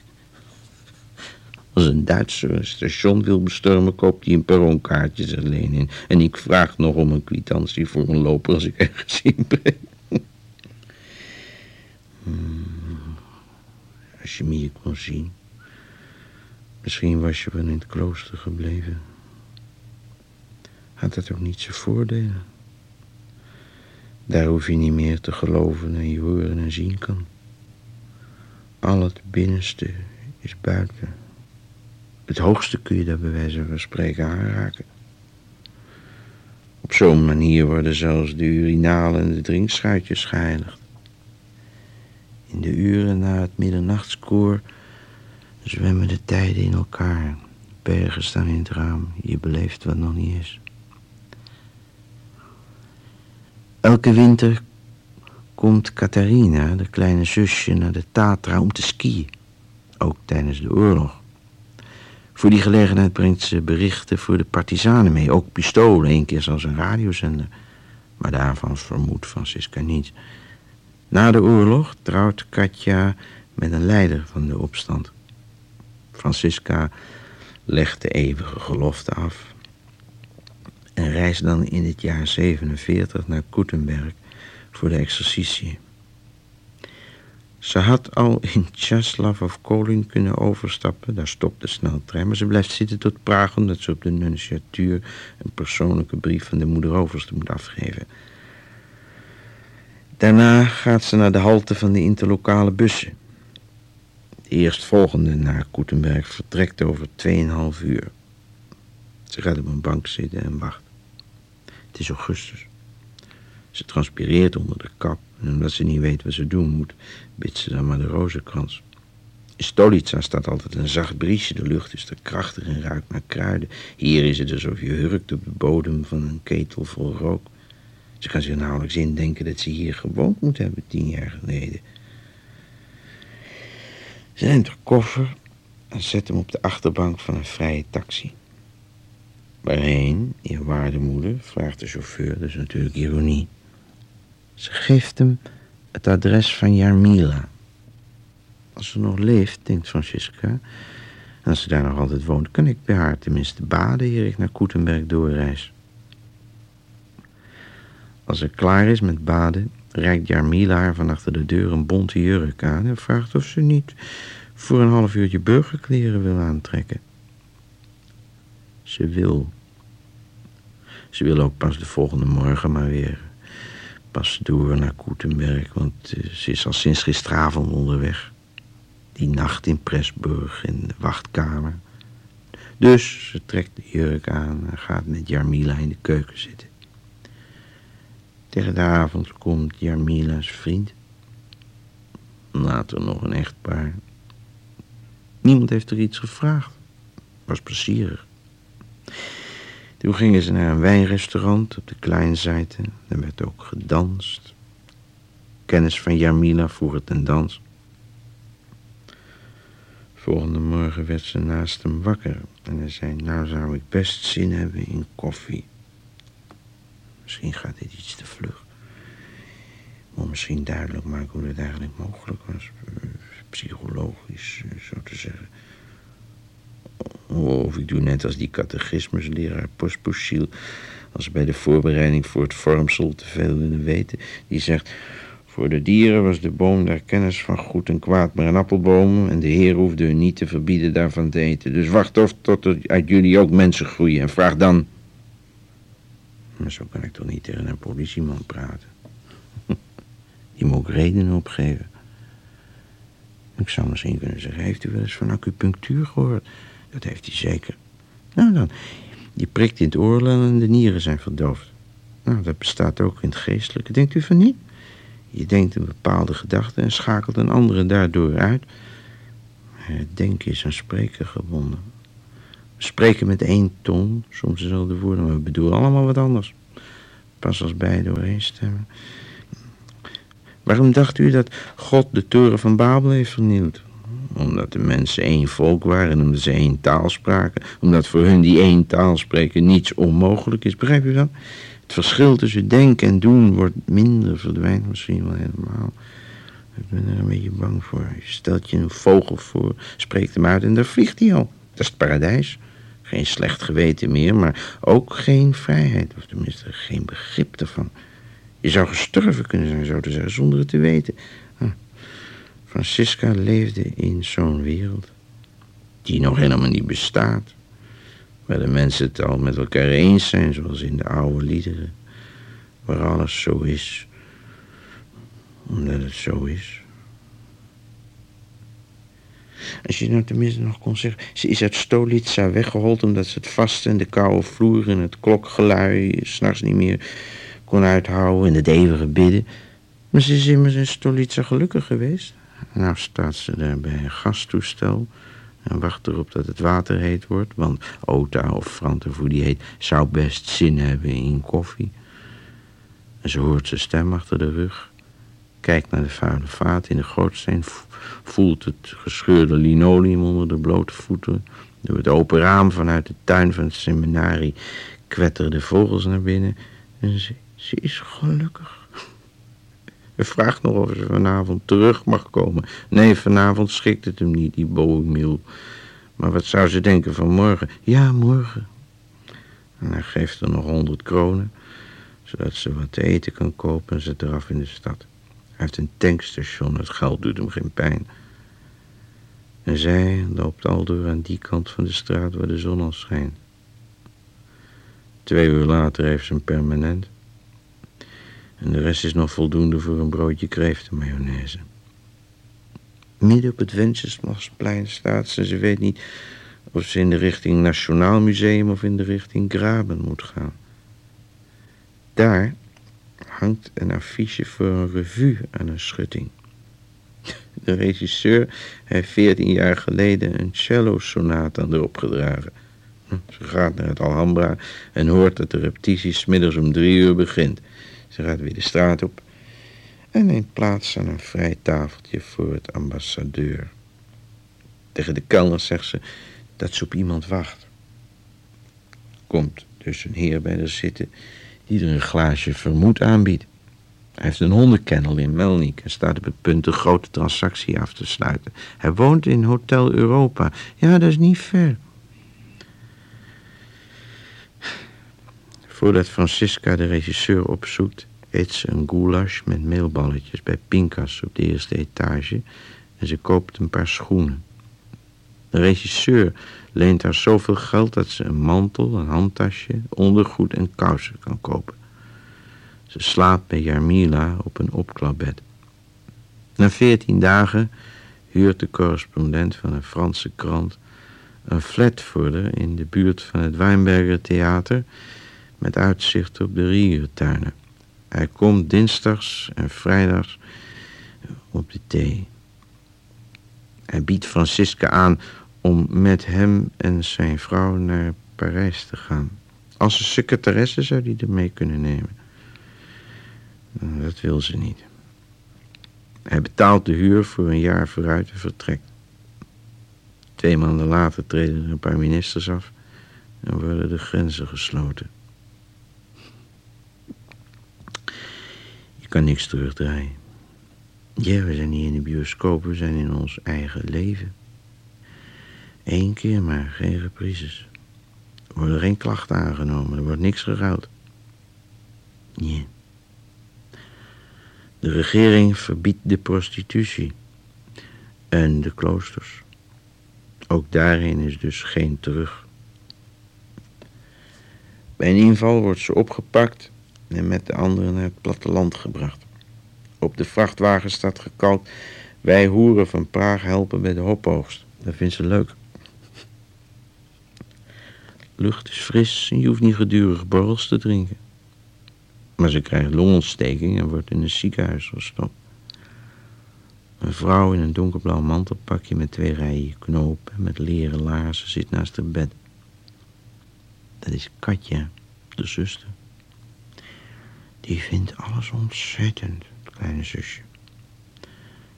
Als een Duitser een station wil bestormen, koopt hij een perronkaartjes alleen in. En ik vraag nog om een kwitantie voor een loper als ik ergens in ben. Hmm, als je me hier kon zien. Misschien was je wel in het klooster gebleven. Had dat ook niet zijn voordelen? Daar hoef je niet meer te geloven en je horen en zien kan. Al het binnenste is buiten. Het hoogste kun je daar bij wijze van spreken aanraken. Op zo'n manier worden zelfs de urinalen en de drinkschuitjes geheiligd. In de uren na het middernachtskoor zwemmen de tijden in elkaar. Bergen staan in het raam, je beleeft wat nog niet is. Elke winter komt Catharina, de kleine zusje, naar de Tatra om te skiën. Ook tijdens de oorlog. Voor die gelegenheid brengt ze berichten voor de partizanen mee. Ook pistolen, één keer zoals een radiozender. Maar daarvan vermoedt Francisca niets. Na de oorlog trouwt Katja met een leider van de opstand. Francisca legt de eeuwige gelofte af en reist dan in het jaar 47 naar Kuttenberg voor de exercitie. Ze had al in Czeslaw of Kolin kunnen overstappen, daar stopt de sneltrein, maar ze blijft zitten tot Praag omdat ze op de nunciatuur een persoonlijke brief van de moeder overste moet afgeven. Daarna gaat ze naar de halte van de interlokale bussen. De eerstvolgende naar Koetenberg vertrekt over 2,5 uur. Ze gaat op een bank zitten en wacht. Het is augustus. Ze transpireert onder de kap en omdat ze niet weet wat ze doen moet, bidt ze dan maar de rozenkrans. In Stolica staat altijd een zacht briesje, de lucht is er krachtig en ruikt naar kruiden. Hier is het alsof je hurkt op de bodem van een ketel vol rook. Ze kan zich nauwelijks indenken dat ze hier gewoond moet hebben tien jaar geleden. Ze neemt haar koffer en zet hem op de achterbank van een vrije taxi. Waarheen, eerwaarde moeder, vraagt de chauffeur, is natuurlijk ironie. Ze geeft hem het adres van Jarmila. Als ze nog leeft, denkt Francisca, en als ze daar nog altijd woont, kan ik bij haar tenminste baden eer ik naar Koetenberg doorreis. Als ze klaar is met baden, reikt Jarmila haar van achter de deur een bonte jurk aan en vraagt of ze niet voor een half uurtje burgerkleren wil aantrekken. Ze wil. Ze wil ook pas de volgende morgen maar weer pas door naar Koetenberg, want uh, ze is al sinds gisteravond onderweg. Die nacht in Presburg in de wachtkamer. Dus ze trekt de jurk aan en gaat met Jarmila in de keuken zitten. Tegen de avond komt Jarmila's vriend. Later nog een echtpaar. Niemand heeft er iets gevraagd. Was plezierig. Toen gingen ze naar een wijnrestaurant op de Kleinzijde. Er werd ook gedanst. Kennis van Jarmila vroeg het een dans. Volgende morgen werd ze naast hem wakker. En hij zei, nou zou ik best zin hebben in koffie. Misschien gaat dit iets te vlug. Moet misschien duidelijk maken hoe het eigenlijk mogelijk was. Psychologisch, zo te zeggen. Of ik doe net als die catechismusleraar Pospociel... als bij de voorbereiding voor het vormsel te veel willen weten. Die zegt... Voor de dieren was de boom der kennis van goed en kwaad maar een appelboom... en de Heer hoefde u niet te verbieden daarvan te eten. Dus wacht of tot er uit jullie ook mensen groeien en vraag dan... Maar zo kan ik toch niet tegen een politieman praten. Die moet ook redenen opgeven. Ik zou misschien kunnen zeggen, heeft u wel eens van acupunctuur gehoord? Dat heeft hij zeker. Nou dan, die prikt in het oor en de nieren zijn verdoofd. Nou, dat bestaat ook in het geestelijke. Denkt u van niet? Je denkt een bepaalde gedachte en schakelt een andere daardoor uit. Het denken is aan spreken gebonden. Spreken met één tong, soms dezelfde woorden, maar we bedoelen allemaal wat anders. Pas als beide overeenstemmen. Waarom dacht u dat God de toren van Babel heeft vernield? Omdat de mensen één volk waren en omdat ze één taal spraken. Omdat voor hun die één taal spreken niets onmogelijk is. Begrijp u dat? Het verschil tussen denken en doen wordt minder, verdwijnt misschien wel helemaal. Ik ben er een beetje bang voor. Je stelt je een vogel voor, spreekt hem uit en daar vliegt hij al. Dat is het paradijs. Geen slecht geweten meer, maar ook geen vrijheid. Of tenminste, geen begrip ervan. Je zou gestorven kunnen zijn, zo te zeggen, zonder het te weten. Francisca leefde in zo'n wereld die nog helemaal niet bestaat. Waar de mensen het al met elkaar eens zijn, zoals in de oude liederen. Waar alles zo is, omdat het zo is. Als je nou tenminste nog kon zeggen... ze is uit Stolitsa weggehold omdat ze het vaste en de koude vloer... en het klokgelui s'nachts niet meer kon uithouden... en het eeuwige bidden. Maar ze is immers in Stolitsa gelukkig geweest. Nou staat ze daar bij een gastoestel en wacht erop dat het water heet wordt. Want Ota of Frante, voor die heet, zou best zin hebben in koffie. En ze hoort zijn stem achter de rug. Kijkt naar de vuile vaat in de gootsteen. Voelt het gescheurde linoleum onder de blote voeten. Door het open raam vanuit de tuin van het seminarie kwetteren de vogels naar binnen. En ze, ze is gelukkig. Hij vraagt nog of hij vanavond terug mag komen. Nee, vanavond schikt het hem niet, die boemiel. Maar wat zou ze denken van morgen? Ja, morgen. En hij geeft er nog honderd kronen, zodat ze wat te eten kan kopen en zet eraf in de stad. Heeft een tankstation, het geld doet hem geen pijn. En zij loopt al door aan die kant van de straat waar de zon al schijnt. Twee uur later heeft ze een permanent. En de rest is nog voldoende voor een broodje kreeftenmayonaise. Midden op het Wenceslasplein staat ze. Ze weet niet of ze in de richting Nationaal Museum of in de richting Graben moet gaan. Daar hangt een affiche voor een revue aan een schutting. De regisseur heeft veertien jaar geleden een cello-sonate aan erop gedragen. Hm, ze gaat naar het Alhambra en hoort dat de repetitie smiddags om drie uur begint. Ze gaat weer de straat op en neemt plaats aan een vrij tafeltje voor het ambassadeur. Tegen de kelner zegt ze dat ze op iemand wacht. Komt dus een heer bij haar zitten die er een glaasje vermoed aanbiedt. Hij heeft een hondenkennel in Melnik en staat op het punt een grote transactie af te sluiten. Hij woont in Hotel Europa. Ja, dat is niet ver. Voordat Francisca de regisseur opzoekt, eet ze een goulash met meelballetjes bij Pinkas op de eerste etage en ze koopt een paar schoenen. De regisseur leent haar zoveel geld dat ze een mantel, een handtasje, ondergoed en kousen kan kopen. Ze slaapt bij Jarmila op een opklapbed. Na veertien dagen huurt de correspondent van een Franse krant een flat voor haar in de buurt van het Weinberger Theater met uitzicht op de Riertuinen. Hij komt dinsdags en vrijdags op de thee. Hij biedt Francisca aan om met hem en zijn vrouw naar Parijs te gaan. Als een secretaresse zou die er mee kunnen nemen. Dat wil ze niet. Hij betaalt de huur voor een jaar vooruit en vertrekt. Twee maanden later treden er een paar ministers af en worden de grenzen gesloten. Je kan niks terugdraaien. Ja, we zijn niet in de bioscoop, we zijn in ons eigen leven. Eén keer maar, geen reprises. Er worden geen klachten aangenomen, er wordt niks geruild. Nee. De regering verbiedt de prostitutie en de kloosters. Ook daarin is dus geen terug. Bij een inval wordt ze opgepakt en met de anderen naar het platteland gebracht. Op de vrachtwagen staat gekalkt: Wij hoeren van Praag helpen bij de hopoogst. Dat vindt ze leuk. Lucht is fris en je hoeft niet gedurig borrels te drinken. Maar ze krijgt longontsteking en wordt in een ziekenhuis gestopt. Een vrouw in een donkerblauw mantelpakje met twee rijen knopen en met leren laarzen zit naast haar bed. Dat is Katja, de zuster. Die vindt alles ontzettend, het kleine zusje.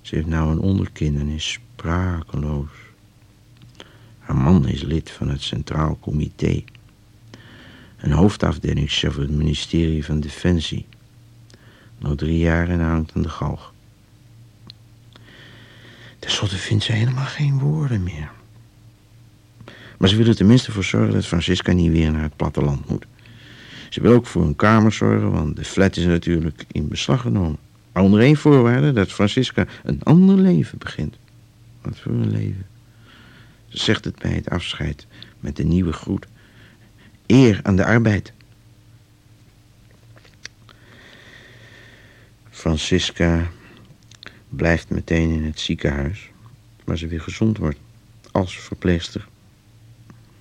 Ze heeft nou een onderkin en is sprakeloos. Haar man is lid van het Centraal Comité een hoofdafdelingschef op het ministerie van Defensie. Nog drie jaar en hangt aan de galg. Ten slotte vindt ze helemaal geen woorden meer. Maar ze wil er tenminste voor zorgen dat Francisca niet weer naar het platteland moet. Ze wil ook voor een kamer zorgen, want de flat is natuurlijk in beslag genomen. Onder één voorwaarde dat Francisca een ander leven begint. Wat voor een leven. Ze zegt het bij het afscheid met de nieuwe groet. Eer aan de arbeid. Francisca blijft meteen in het ziekenhuis, waar ze weer gezond wordt, als verpleegster.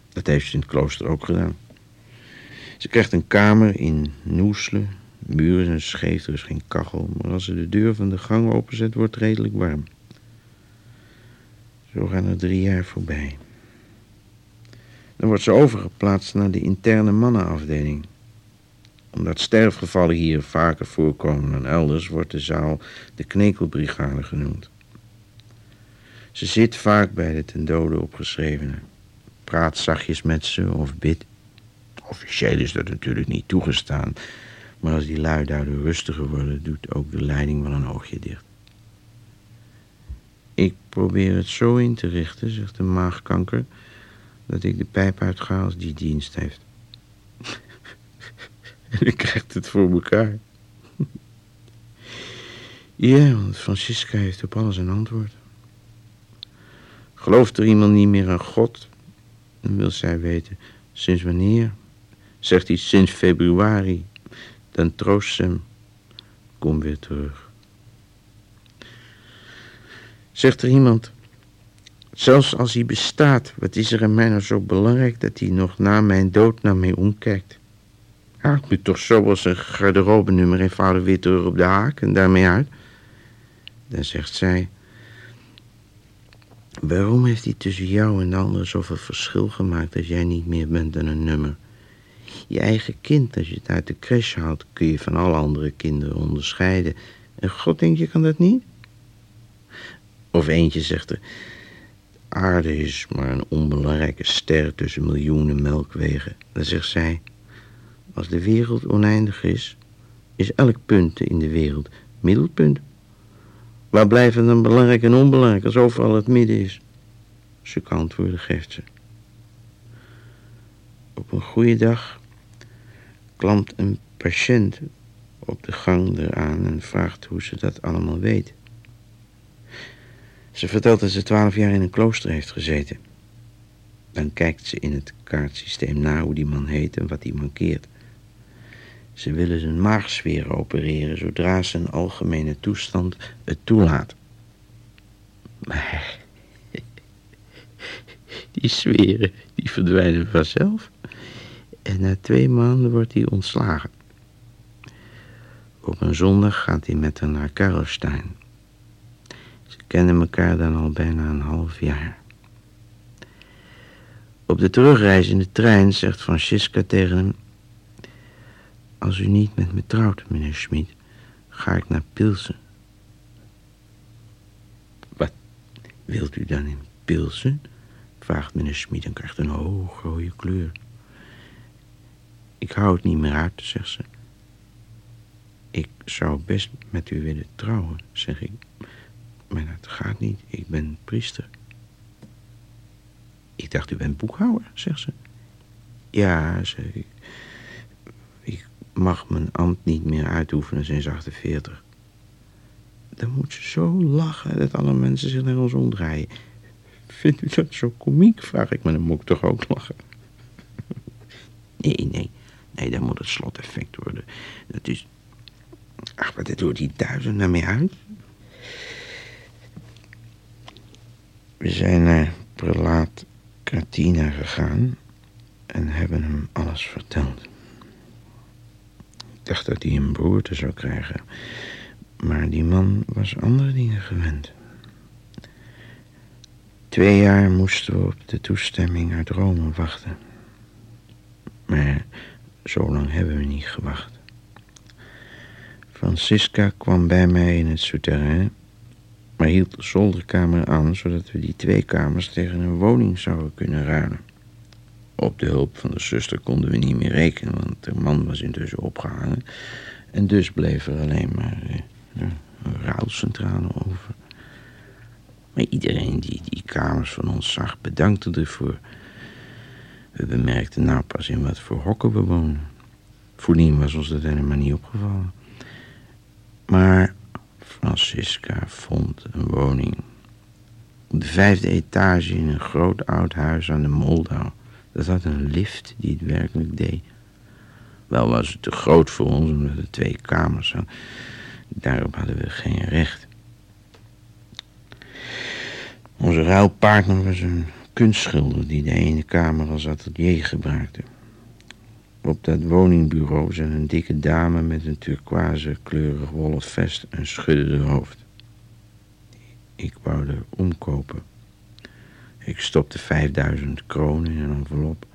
Dat heeft ze in het klooster ook gedaan. Ze krijgt een kamer in Noesle. Muren zijn scheef, er is geen kachel. Maar als ze de deur van de gang openzet, wordt het redelijk warm. Zo gaan er drie jaar voorbij. Dan wordt ze overgeplaatst naar de interne mannenafdeling. Omdat sterfgevallen hier vaker voorkomen dan elders, wordt de zaal de knekelbrigade genoemd. Ze zit vaak bij de ten dode opgeschrevene. Praat zachtjes met ze of bid. Officieel is dat natuurlijk niet toegestaan. Maar als die lui daardoor rustiger worden, doet ook de leiding wel een oogje dicht. Ik probeer het zo in te richten, zegt de maagkanker, dat ik de pijp uitga als die dienst heeft. en ik krijgt het voor elkaar. ja, want Francisca heeft op alles een antwoord. Gelooft er iemand niet meer aan God? Dan wil zij weten, sinds wanneer? Zegt hij sinds februari. Dan troost ze hem. Kom weer terug. Zegt er iemand, zelfs als hij bestaat, wat is er aan mij nou zo belangrijk dat hij nog na mijn dood naar mij omkijkt? Haalt me toch zoals een garderobe nummer eenvoudig weer terug op de haak en daarmee uit? Dan zegt zij, waarom heeft hij tussen jou en de anderen zoveel verschil gemaakt als jij niet meer bent dan een nummer? Je eigen kind, als je het uit de crash haalt, kun je van alle andere kinderen onderscheiden. En God denkt, je kan dat niet? Of eentje zegt er, aarde is maar een onbelangrijke ster tussen miljoenen melkwegen. Dan zegt zij, als de wereld oneindig is, is elk punt in de wereld middelpunt. Waar blijven dan belangrijk en onbelangrijk als overal het midden is? Ze antwoorden geeft ze. Op een goede dag klampt een patiënt op de gang eraan en vraagt hoe ze dat allemaal weet. Ze vertelt dat ze twaalf jaar in een klooster heeft gezeten. Dan kijkt ze in het kaartsysteem na hoe die man heet en wat hij mankeert. Ze willen zijn maagsfeer opereren zodra zijn algemene toestand het toelaat. Maar die sferen die verdwijnen vanzelf. En na twee maanden wordt hij ontslagen. Op een zondag gaat hij met haar naar Karlstein. Kennen elkaar dan al bijna een half jaar. Op de terugreis in de trein zegt Francisca tegen hem... Als u niet met me trouwt, meneer Schmid, ga ik naar Pilsen. Wat wilt u dan in Pilsen? vraagt meneer Schmid en krijgt een hoogrode kleur. Ik hou het niet meer uit, zegt ze. Ik zou best met u willen trouwen, zeg ik. Maar dat gaat niet, ik ben priester. Ik dacht, u bent boekhouder, zegt ze. Ja, zeg ik. Mag mijn ambt niet meer uitoefenen sinds 48. Dan moet ze zo lachen dat alle mensen zich naar ons omdraaien. Vindt u dat zo komiek, vraag ik, maar dan moet ik toch ook lachen. Nee, nee, nee, dan moet het sloteffect worden. Dat is... Ach, wat dit doet die duizend naar mij uit. We zijn naar prelaat Katina gegaan en hebben hem alles verteld. Ik dacht dat hij een broerte zou krijgen, maar die man was andere dingen gewend. Twee jaar moesten we op de toestemming uit Rome wachten. Maar zo lang hebben we niet gewacht. Francisca kwam bij mij in het souterrain, maar hield de zolderkamer aan, zodat we die twee kamers tegen een woning zouden kunnen ruilen. Op de hulp van de zuster konden we niet meer rekenen, want de man was intussen opgehangen. En dus bleef er alleen maar eh, ruilcentrale over. Maar iedereen die die kamers van ons zag, bedankte ervoor. We bemerkten nou pas in wat voor hokken we woonden. Voordien was ons dat helemaal niet opgevallen. Maar Francisca vond een woning. Op de vijfde etage in een groot oud huis aan de Moldau. Dat had een lift die het werkelijk deed. Wel was het te groot voor ons, omdat er twee kamers hadden. Daarop hadden we geen recht. Onze ruilpartner was een kunstschilder die de ene kamer als atelier gebruikte. Op dat woningbureau zat een dikke dame met een turquoise kleurig wollen vest en schudde de hoofd. Ik wou er omkopen. Ik stopte 5000 kronen in een envelop.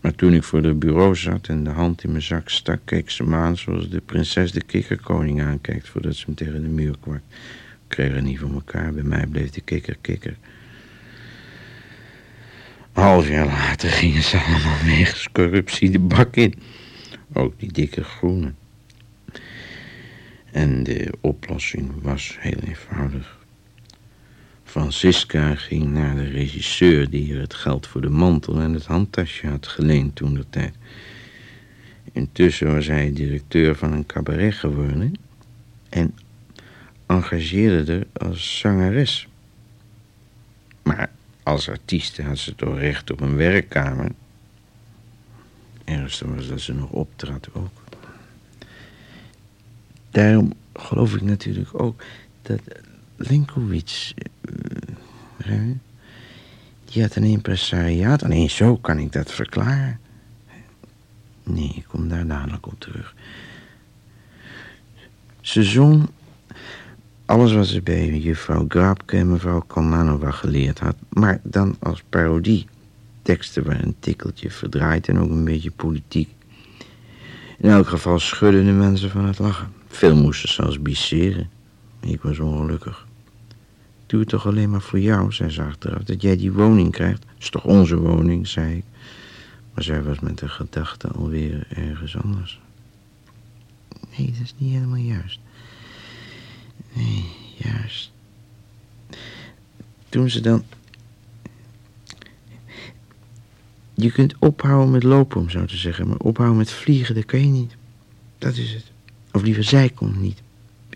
Maar toen ik voor het bureau zat en de hand in mijn zak stak, keek ze me aan zoals de prinses de kikkerkoning aankijkt voordat ze hem tegen de muur kwart. Ik kreeg er niet voor elkaar. Bij mij bleef de kikker kikker. Een half jaar later gingen ze allemaal wegens corruptie de bak in. Ook die dikke groene. En de oplossing was heel eenvoudig. Francisca ging naar de regisseur die er het geld voor de mantel en het handtasje had geleend toen de tijd. Intussen was hij directeur van een cabaret geworden en engageerde er als zangeres. Maar als artiest had ze toch recht op een werkkamer. Ergste was dat ze nog optrad ook. Daarom geloof ik natuurlijk ook dat Linkowitz... Uh, die had een impresariaat. Alleen zo kan ik dat verklaren. Nee, ik kom daar dadelijk op terug. Ze zong alles wat ze bij juffrouw Grabke en mevrouw Kalmanova geleerd had, maar dan als parodie. Teksten waren een tikkeltje verdraaid en ook een beetje politiek. In elk geval schudden de mensen van het lachen. Veel moesten zelfs bisseren. Ik was ongelukkig. Doe het toch alleen maar voor jou, zei ze achteraf, dat jij die woning krijgt. Is toch onze woning, zei ik. Maar zij was met de gedachte alweer ergens anders. Nee, dat is niet helemaal juist. Nee, juist. Toen ze dan... Je kunt ophouden met lopen, om zo te zeggen. Maar ophouden met vliegen, dat kan je niet. Dat is het. Of liever, zij komt niet.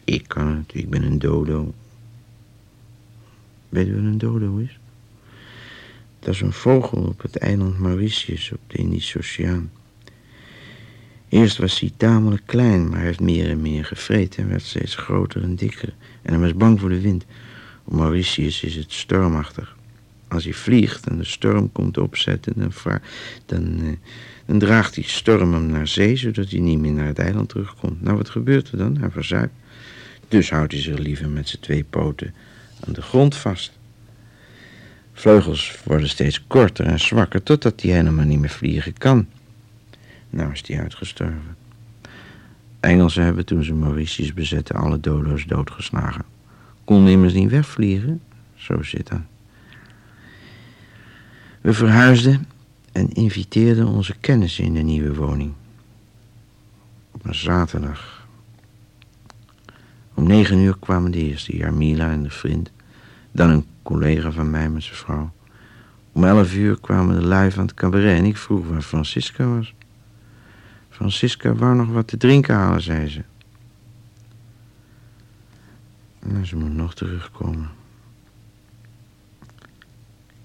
Ik kan het, ik ben een dodo. Weet u wat een dodo is? Dat is een vogel op het eiland Mauritius op de Indische Oceaan. Eerst was hij tamelijk klein, maar hij heeft meer en meer gevreten en werd steeds groter en dikker. En hij was bang voor de wind. Op Mauritius is het stormachtig. Als hij vliegt en de storm komt opzetten, dan, dan, uh, dan draagt die storm hem naar zee, zodat hij niet meer naar het eiland terugkomt. Nou, wat gebeurt er dan? Hij verzuipt. Dus houdt hij zich liever met zijn twee poten aan de grond vast. Vleugels worden steeds korter en zwakker, totdat hij helemaal niet meer vliegen kan. Nou is die uitgestorven. Engelsen hebben toen ze Mauritius bezetten alle dodo's doodgeslagen. Konden immers niet wegvliegen. Zo zit dat. We verhuisden en inviteerden onze kennissen in de nieuwe woning. Op een zaterdag. Om negen uur kwamen de eerste, Jarmila en de vriend. Dan een collega van mij met zijn vrouw. Om elf uur kwamen de lui van het cabaret en ik vroeg waar Francisca was. Francisca wou nog wat te drinken halen, zei ze. Nou, ze moet nog terugkomen.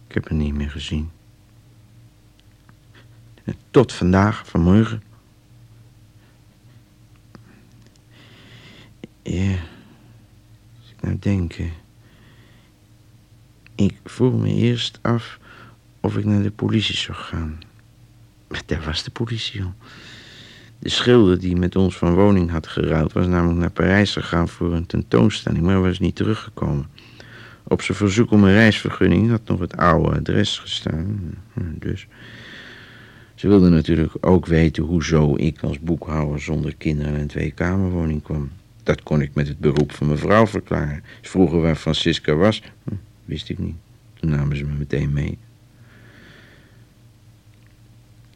Ik heb haar niet meer gezien. Tot vandaag, vanmorgen. Ja, als ik nou denk... Ik vroeg me eerst af of ik naar de politie zou gaan. Maar daar was de politie al. De schilder die met ons van woning had geruild... was namelijk naar Parijs gegaan voor een tentoonstelling... maar was niet teruggekomen. Op zijn verzoek om een reisvergunning had nog het oude adres gestaan. Hm, dus... Ze wilde natuurlijk ook weten hoezo ik als boekhouder zonder kinderen in een tweekamerwoning kwam. Dat kon ik met het beroep van mevrouw verklaren. Ze vroegen waar Francisca was. Hm, wist ik niet. Toen namen ze me meteen mee.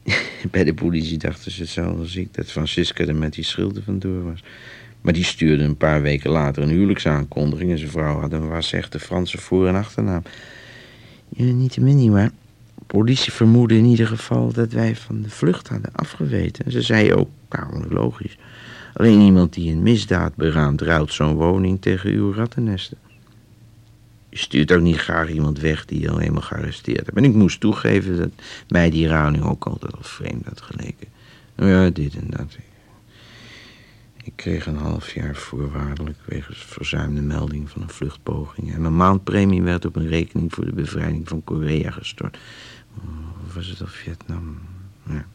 Bij de politie dachten ze hetzelfde als ik, dat Francisca er met die schilder vandoor was. Maar die stuurde een paar weken later een huwelijksaankondiging en zijn vrouw had een waasechte Franse voor- en achternaam. Niet te min. De politie vermoedde in ieder geval dat wij van de vlucht hadden afgeweten. En ze zei ook, nou logisch, alleen iemand die een misdaad beraamt ruilt zo'n woning tegen uw rattennesten. Je stuurt ook niet graag iemand weg die je al eenmaal gearresteerd hebt. En ik moest toegeven dat mij die rouwing ook altijd al vreemd had geleken. Ja, dit en dat. Ik kreeg een half jaar voorwaardelijk wegens verzuimde melding van een vluchtpoging. En mijn maandpremie werd op een rekening voor de bevrijding van Korea gestort. Of was het al Vietnam? Ja,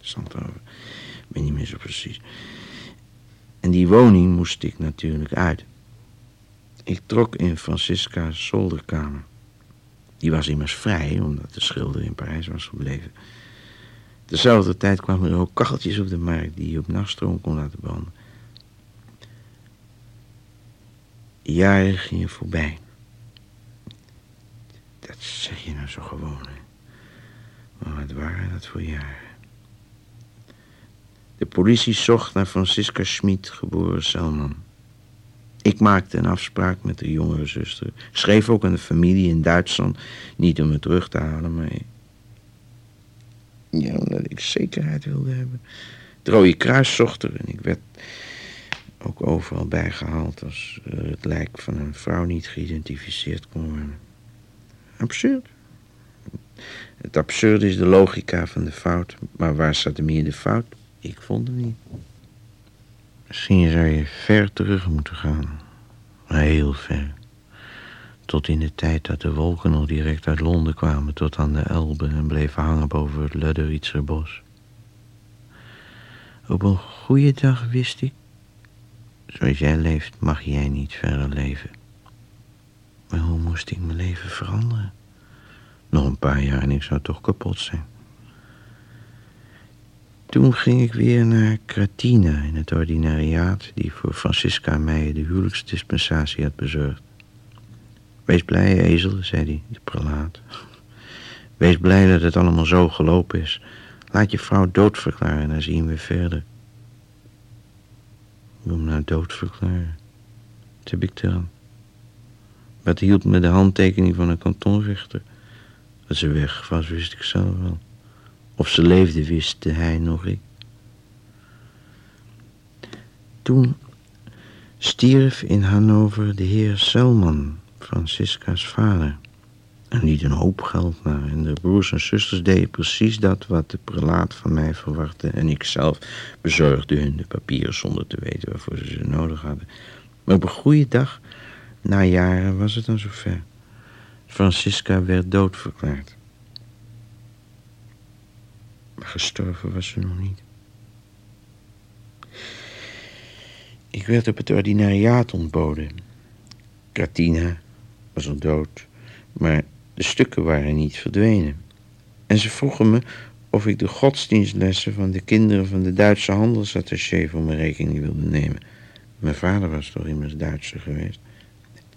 stond over. Ik weet niet meer zo precies. En die woning moest ik natuurlijk uit. Ik trok in Francisca's zolderkamer. Die was immers vrij, omdat de schilder in Parijs was gebleven. Dezelfde tijd kwamen er ook kacheltjes op de markt die je op nachtstroom kon laten branden. Jaren gingen voorbij. Dat zeg je nou zo gewoon, hè. Maar wat waren dat voor jaren? De politie zocht naar Francisca Schmid, geboren Selman. Ik maakte een afspraak met de jongere zuster. Schreef ook aan de familie in Duitsland. Niet om me terug te halen, maar... Ja, omdat ik zekerheid wilde hebben. Het Rode Kruis zocht er en ik werd ook overal bijgehaald... als het lijk van een vrouw niet geïdentificeerd kon worden. Absurd. Het absurde is de logica van de fout. Maar waar zat hem hier de fout? Ik vond hem niet. Misschien zou je ver terug moeten gaan. Heel ver. Tot in de tijd dat de wolken nog direct uit Londen kwamen... tot aan de Elbe en bleven hangen boven het Ludderitzer bos. Op een goede dag wist ik... Zoals jij leeft, mag jij niet verder leven. Maar hoe moest ik mijn leven veranderen? Nog een paar jaar en ik zou toch kapot zijn. Toen ging ik weer naar Kratina in het ordinariaat... die voor Francisca en de huwelijksdispensatie had bezorgd. Wees blij, ezel, zei hij, de prelaat. Wees blij dat het allemaal zo gelopen is. Laat je vrouw doodverklaren en dan zien we verder. Hoe hem nou doodverklaren? Wat heb ik eraan? Wat hielp me de handtekening van een kantonrechter? Dat ze weg was, wist ik zelf wel. Of ze leefde, wist hij nog ik. Toen stierf in Hannover de heer Selman, Francisca's vader. En liet een hoop geld na. En de broers en zusters deden precies dat wat de prelaat van mij verwachtte. En ik zelf bezorgde hun de papieren zonder te weten waarvoor ze ze nodig hadden. Maar op een goede dag, na jaren, was het dan zover. Francisca werd doodverklaard. Maar gestorven was ze nog niet. Ik werd op het ordinariaat ontboden. Kratina was al dood, maar de stukken waren niet verdwenen. En ze vroegen me of ik de godsdienstlessen van de kinderen van de Duitse handelsattaché voor mijn rekening wilde nemen. Mijn vader was toch immers Duitser geweest.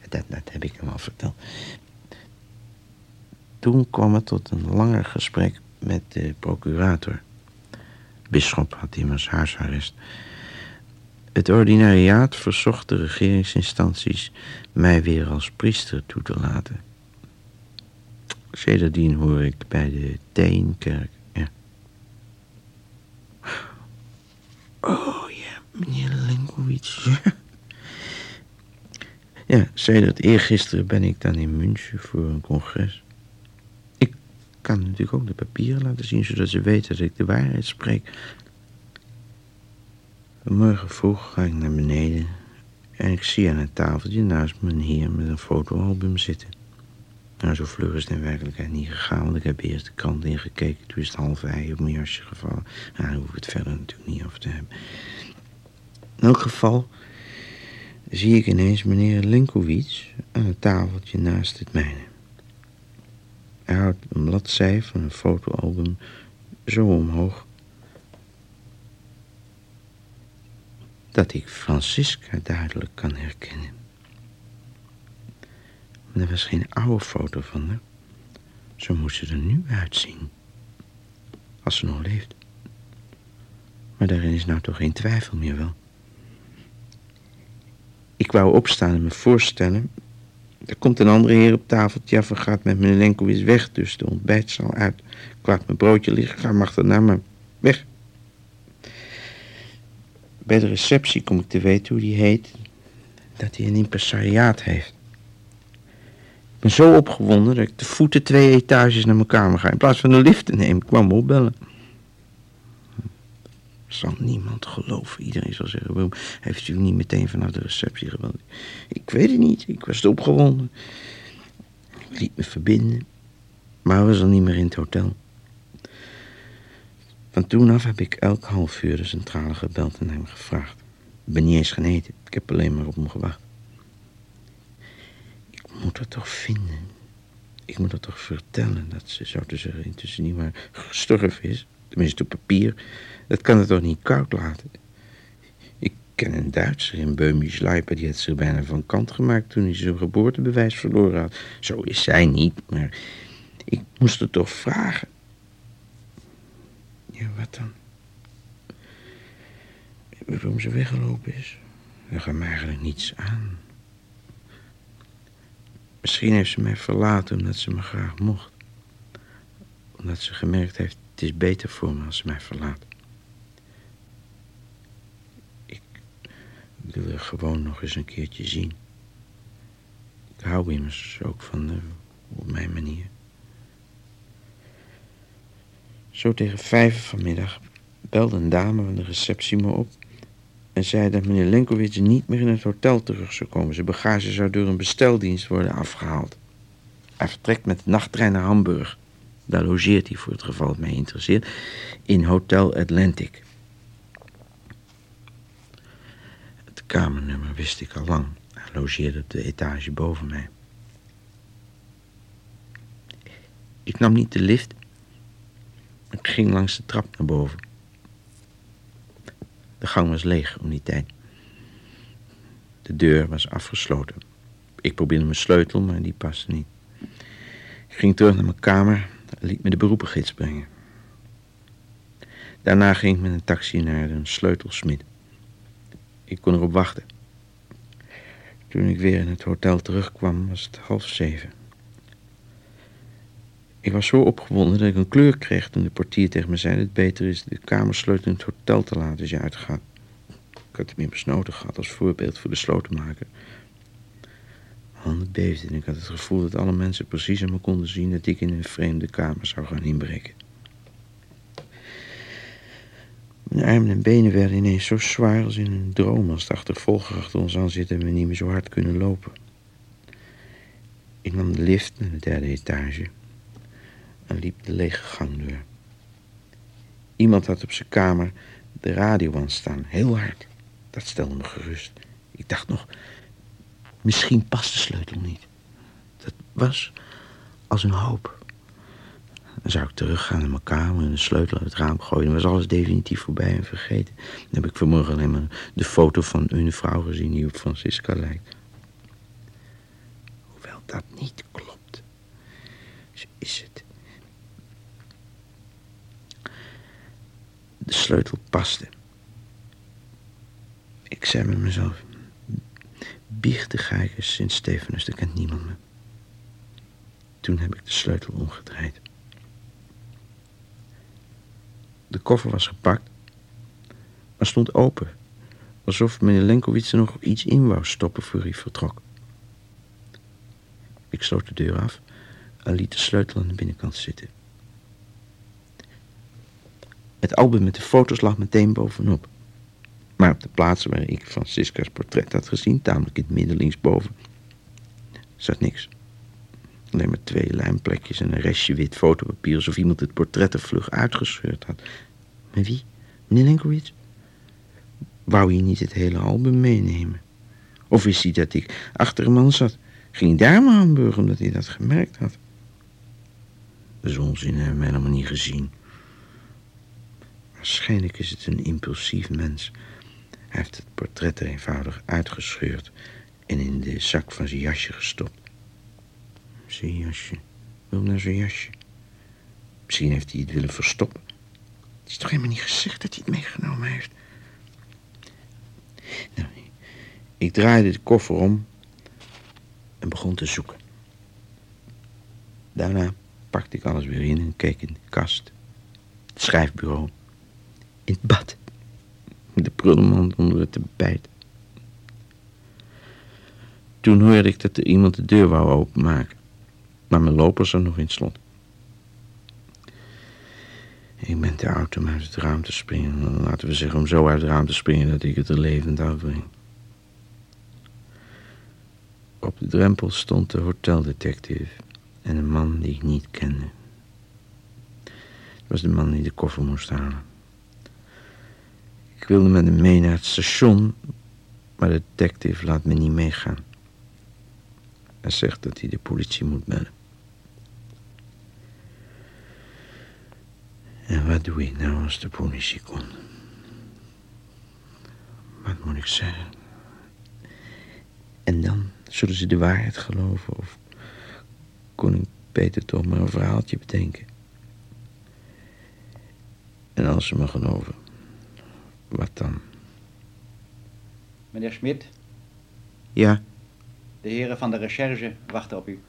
Dat, dat heb ik hem al verteld. Toen kwam het tot een langer gesprek met de procurator. Bisschop had immers huisarrest. Het ordinariaat verzocht de regeringsinstanties mij weer als priester toe te laten. Sedertdien hoor ik bij de Teenkerk, ja. Oh ja, meneer Lenkowitz, ja. Ja, sedert eergisteren ben ik dan in München voor een congres kan natuurlijk ook de papieren laten zien, zodat ze weten dat ik de waarheid spreek. Morgen vroeg ga ik naar beneden en ik zie aan het tafeltje naast een heer met een fotoalbum zitten. Nou, zo vlug is het in werkelijkheid niet gegaan, want ik heb eerst de krant ingekeken. Toen is het half ei op mijn jasje gevallen. Nou, daar hoef ik het verder natuurlijk niet over te hebben. In elk geval zie ik ineens meneer Linkowitz aan het tafeltje naast het mijne. Hij houdt een bladzij van een fotoalbum zo omhoog dat ik Francisca duidelijk kan herkennen. Maar er was geen oude foto van haar. Zo moest ze er nu uitzien. Als ze nog leeft. Maar daarin is nou toch geen twijfel meer wel. Ik wou opstaan en me voorstellen er komt een andere heer op tafel. Jaffa gaat met meneer Lenkowitz weg, dus de ontbijtzaal uit. Ik laat mijn broodje liggen, ga hem achterna, maar weg. Bij de receptie kom ik te weten hoe die heet. Dat hij een impresariaat heeft. Ik ben zo opgewonden dat ik de voeten twee etages naar mijn kamer ga. In plaats van een lift te nemen, ik kwam me opbellen zal niemand geloven. Iedereen zal zeggen, waarom heeft u niet meteen vanaf de receptie gebeld? Ik weet het niet, ik was opgewonden. Ik liet me verbinden, maar was al niet meer in het hotel. Van toen af heb ik elk half uur de centrale gebeld en hem gevraagd. Ik ben niet eens gaan eten, ik heb alleen maar op hem gewacht. Ik moet het toch vinden. Ik moet het toch vertellen dat ze, zo te zeggen, intussen niet maar gestorven is. Tenminste op papier. Dat kan het toch niet koud laten? Ik ken een Duitser in Böhmisch Leiper, die had zich bijna van kant gemaakt toen hij zijn geboortebewijs verloren had. Zo is zij niet, maar ik moest het toch vragen. Ja, wat dan? waarom ze weggelopen is. Er gaat me eigenlijk niets aan. Misschien heeft ze mij verlaten omdat ze me graag mocht. Omdat ze gemerkt heeft, het is beter voor me als ze mij verlaat. Wil haar gewoon nog eens een keertje zien. Ik hou immers ook van op mijn manier. Zo tegen vijf vanmiddag belde een dame van de receptie me op en zei dat meneer Lenkowitz niet meer in het hotel terug zou komen. Zijn bagage zou door een besteldienst worden afgehaald. Hij vertrekt met de nachttrein naar Hamburg. Daar logeert hij voor het geval het mij interesseert in Hotel Atlantic. Het kamernummer wist ik al lang. Hij logeerde op de etage boven mij. Ik nam niet de lift. Ik ging langs de trap naar boven. De gang was leeg om die tijd. De deur was afgesloten. Ik probeerde mijn sleutel, maar die paste niet. Ik ging terug naar mijn kamer en liet me de beroepengids brengen. Daarna ging ik met een taxi naar een sleutelsmid. Ik kon erop wachten. Toen ik weer in het hotel terugkwam, was het half zeven. Ik was zo opgewonden dat ik een kleur kreeg toen de portier tegen me zei dat het beter is de kamersleutel in het hotel te laten als je uitgaat. Ik had hem meer besnoten gehad als voorbeeld voor de slotenmaker. Handen beefden en ik had het gevoel dat alle mensen precies aan me konden zien dat ik in een vreemde kamer zou gaan inbreken. Mijn armen en benen werden ineens zo zwaar als in een droom als de achtervolger achter ons aan zit en we niet meer zo hard kunnen lopen. Ik nam de lift naar de derde etage en liep de lege gang door. Iemand had op zijn kamer de radio aan staan, heel hard. Dat stelde me gerust. Ik dacht nog, misschien past de sleutel niet. Dat was als een hoop. Dan zou ik teruggaan naar mijn kamer en de sleutel uit het raam gooien. Dan was alles definitief voorbij en vergeten. Dan heb ik vanmorgen alleen maar de foto van een vrouw gezien die op Francisca lijkt. Hoewel dat niet klopt. Zo is het. De sleutel paste. Ik zei met mezelf... Biechten Sint Stefanus, daar kent niemand me. Toen heb ik de sleutel omgedraaid. De koffer was gepakt, maar stond open. Alsof meneer Lenkowitz er nog iets in wou stoppen voor hij vertrok. Ik sloot de deur af en liet de sleutel aan de binnenkant zitten. Het album met de foto's lag meteen bovenop. Maar op de plaats waar ik Francisca's portret had gezien, tamelijk in het midden linksboven, zat niks. Alleen maar twee lijmplekjes en een restje wit fotopapier... alsof iemand het portret er vlug uitgescheurd had. Maar wie? Lenkowitz? Wou hij niet het hele album meenemen? Of wist hij dat ik achter een man zat? Ging daar naar Hamburg omdat hij dat gemerkt had? De zonzin hebben we helemaal niet gezien. Waarschijnlijk is het een impulsief mens. Hij heeft het portret er eenvoudig uitgescheurd... en in de zak van zijn jasje gestopt. Zijn jasje. Waarom naar zijn jasje? Misschien heeft hij het willen verstoppen. Het is toch helemaal niet gezegd dat hij het meegenomen heeft? Nou, ik draaide de koffer om en begon te zoeken. Daarna pakte ik alles weer in en keek in de kast, het schrijfbureau, in het bad, de prullenmand onder het tapijt. Toen hoorde ik dat er iemand de deur wou openmaken maar mijn lopers er nog in slot. Ik ben te oud om uit het raam te springen. Laten we zeggen om zo uit het raam te springen dat ik het er levend uitbreng. Op de drempel stond de hoteldetective en een man die ik niet kende. Het was de man die de koffer moest halen. Ik wilde met hem mee naar het station, maar de detective laat me niet meegaan. Hij zegt dat hij de politie moet bellen. En wat doe ik nou als de politie komt? Wat moet ik zeggen? En dan zullen ze de waarheid geloven of kon ik Peter toch maar een verhaaltje bedenken. En als ze me geloven, wat dan? Meneer Smit, Ja, de heren van de recherche wachten op u.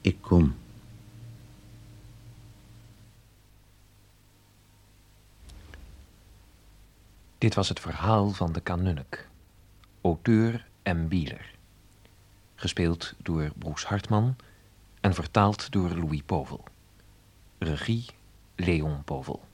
ik kom. Dit was het verhaal van de kanunnik. Auteur M. Bieler. Gespeeld door Broes Hartman en vertaald door Louis Povel. Regie Leon Povel.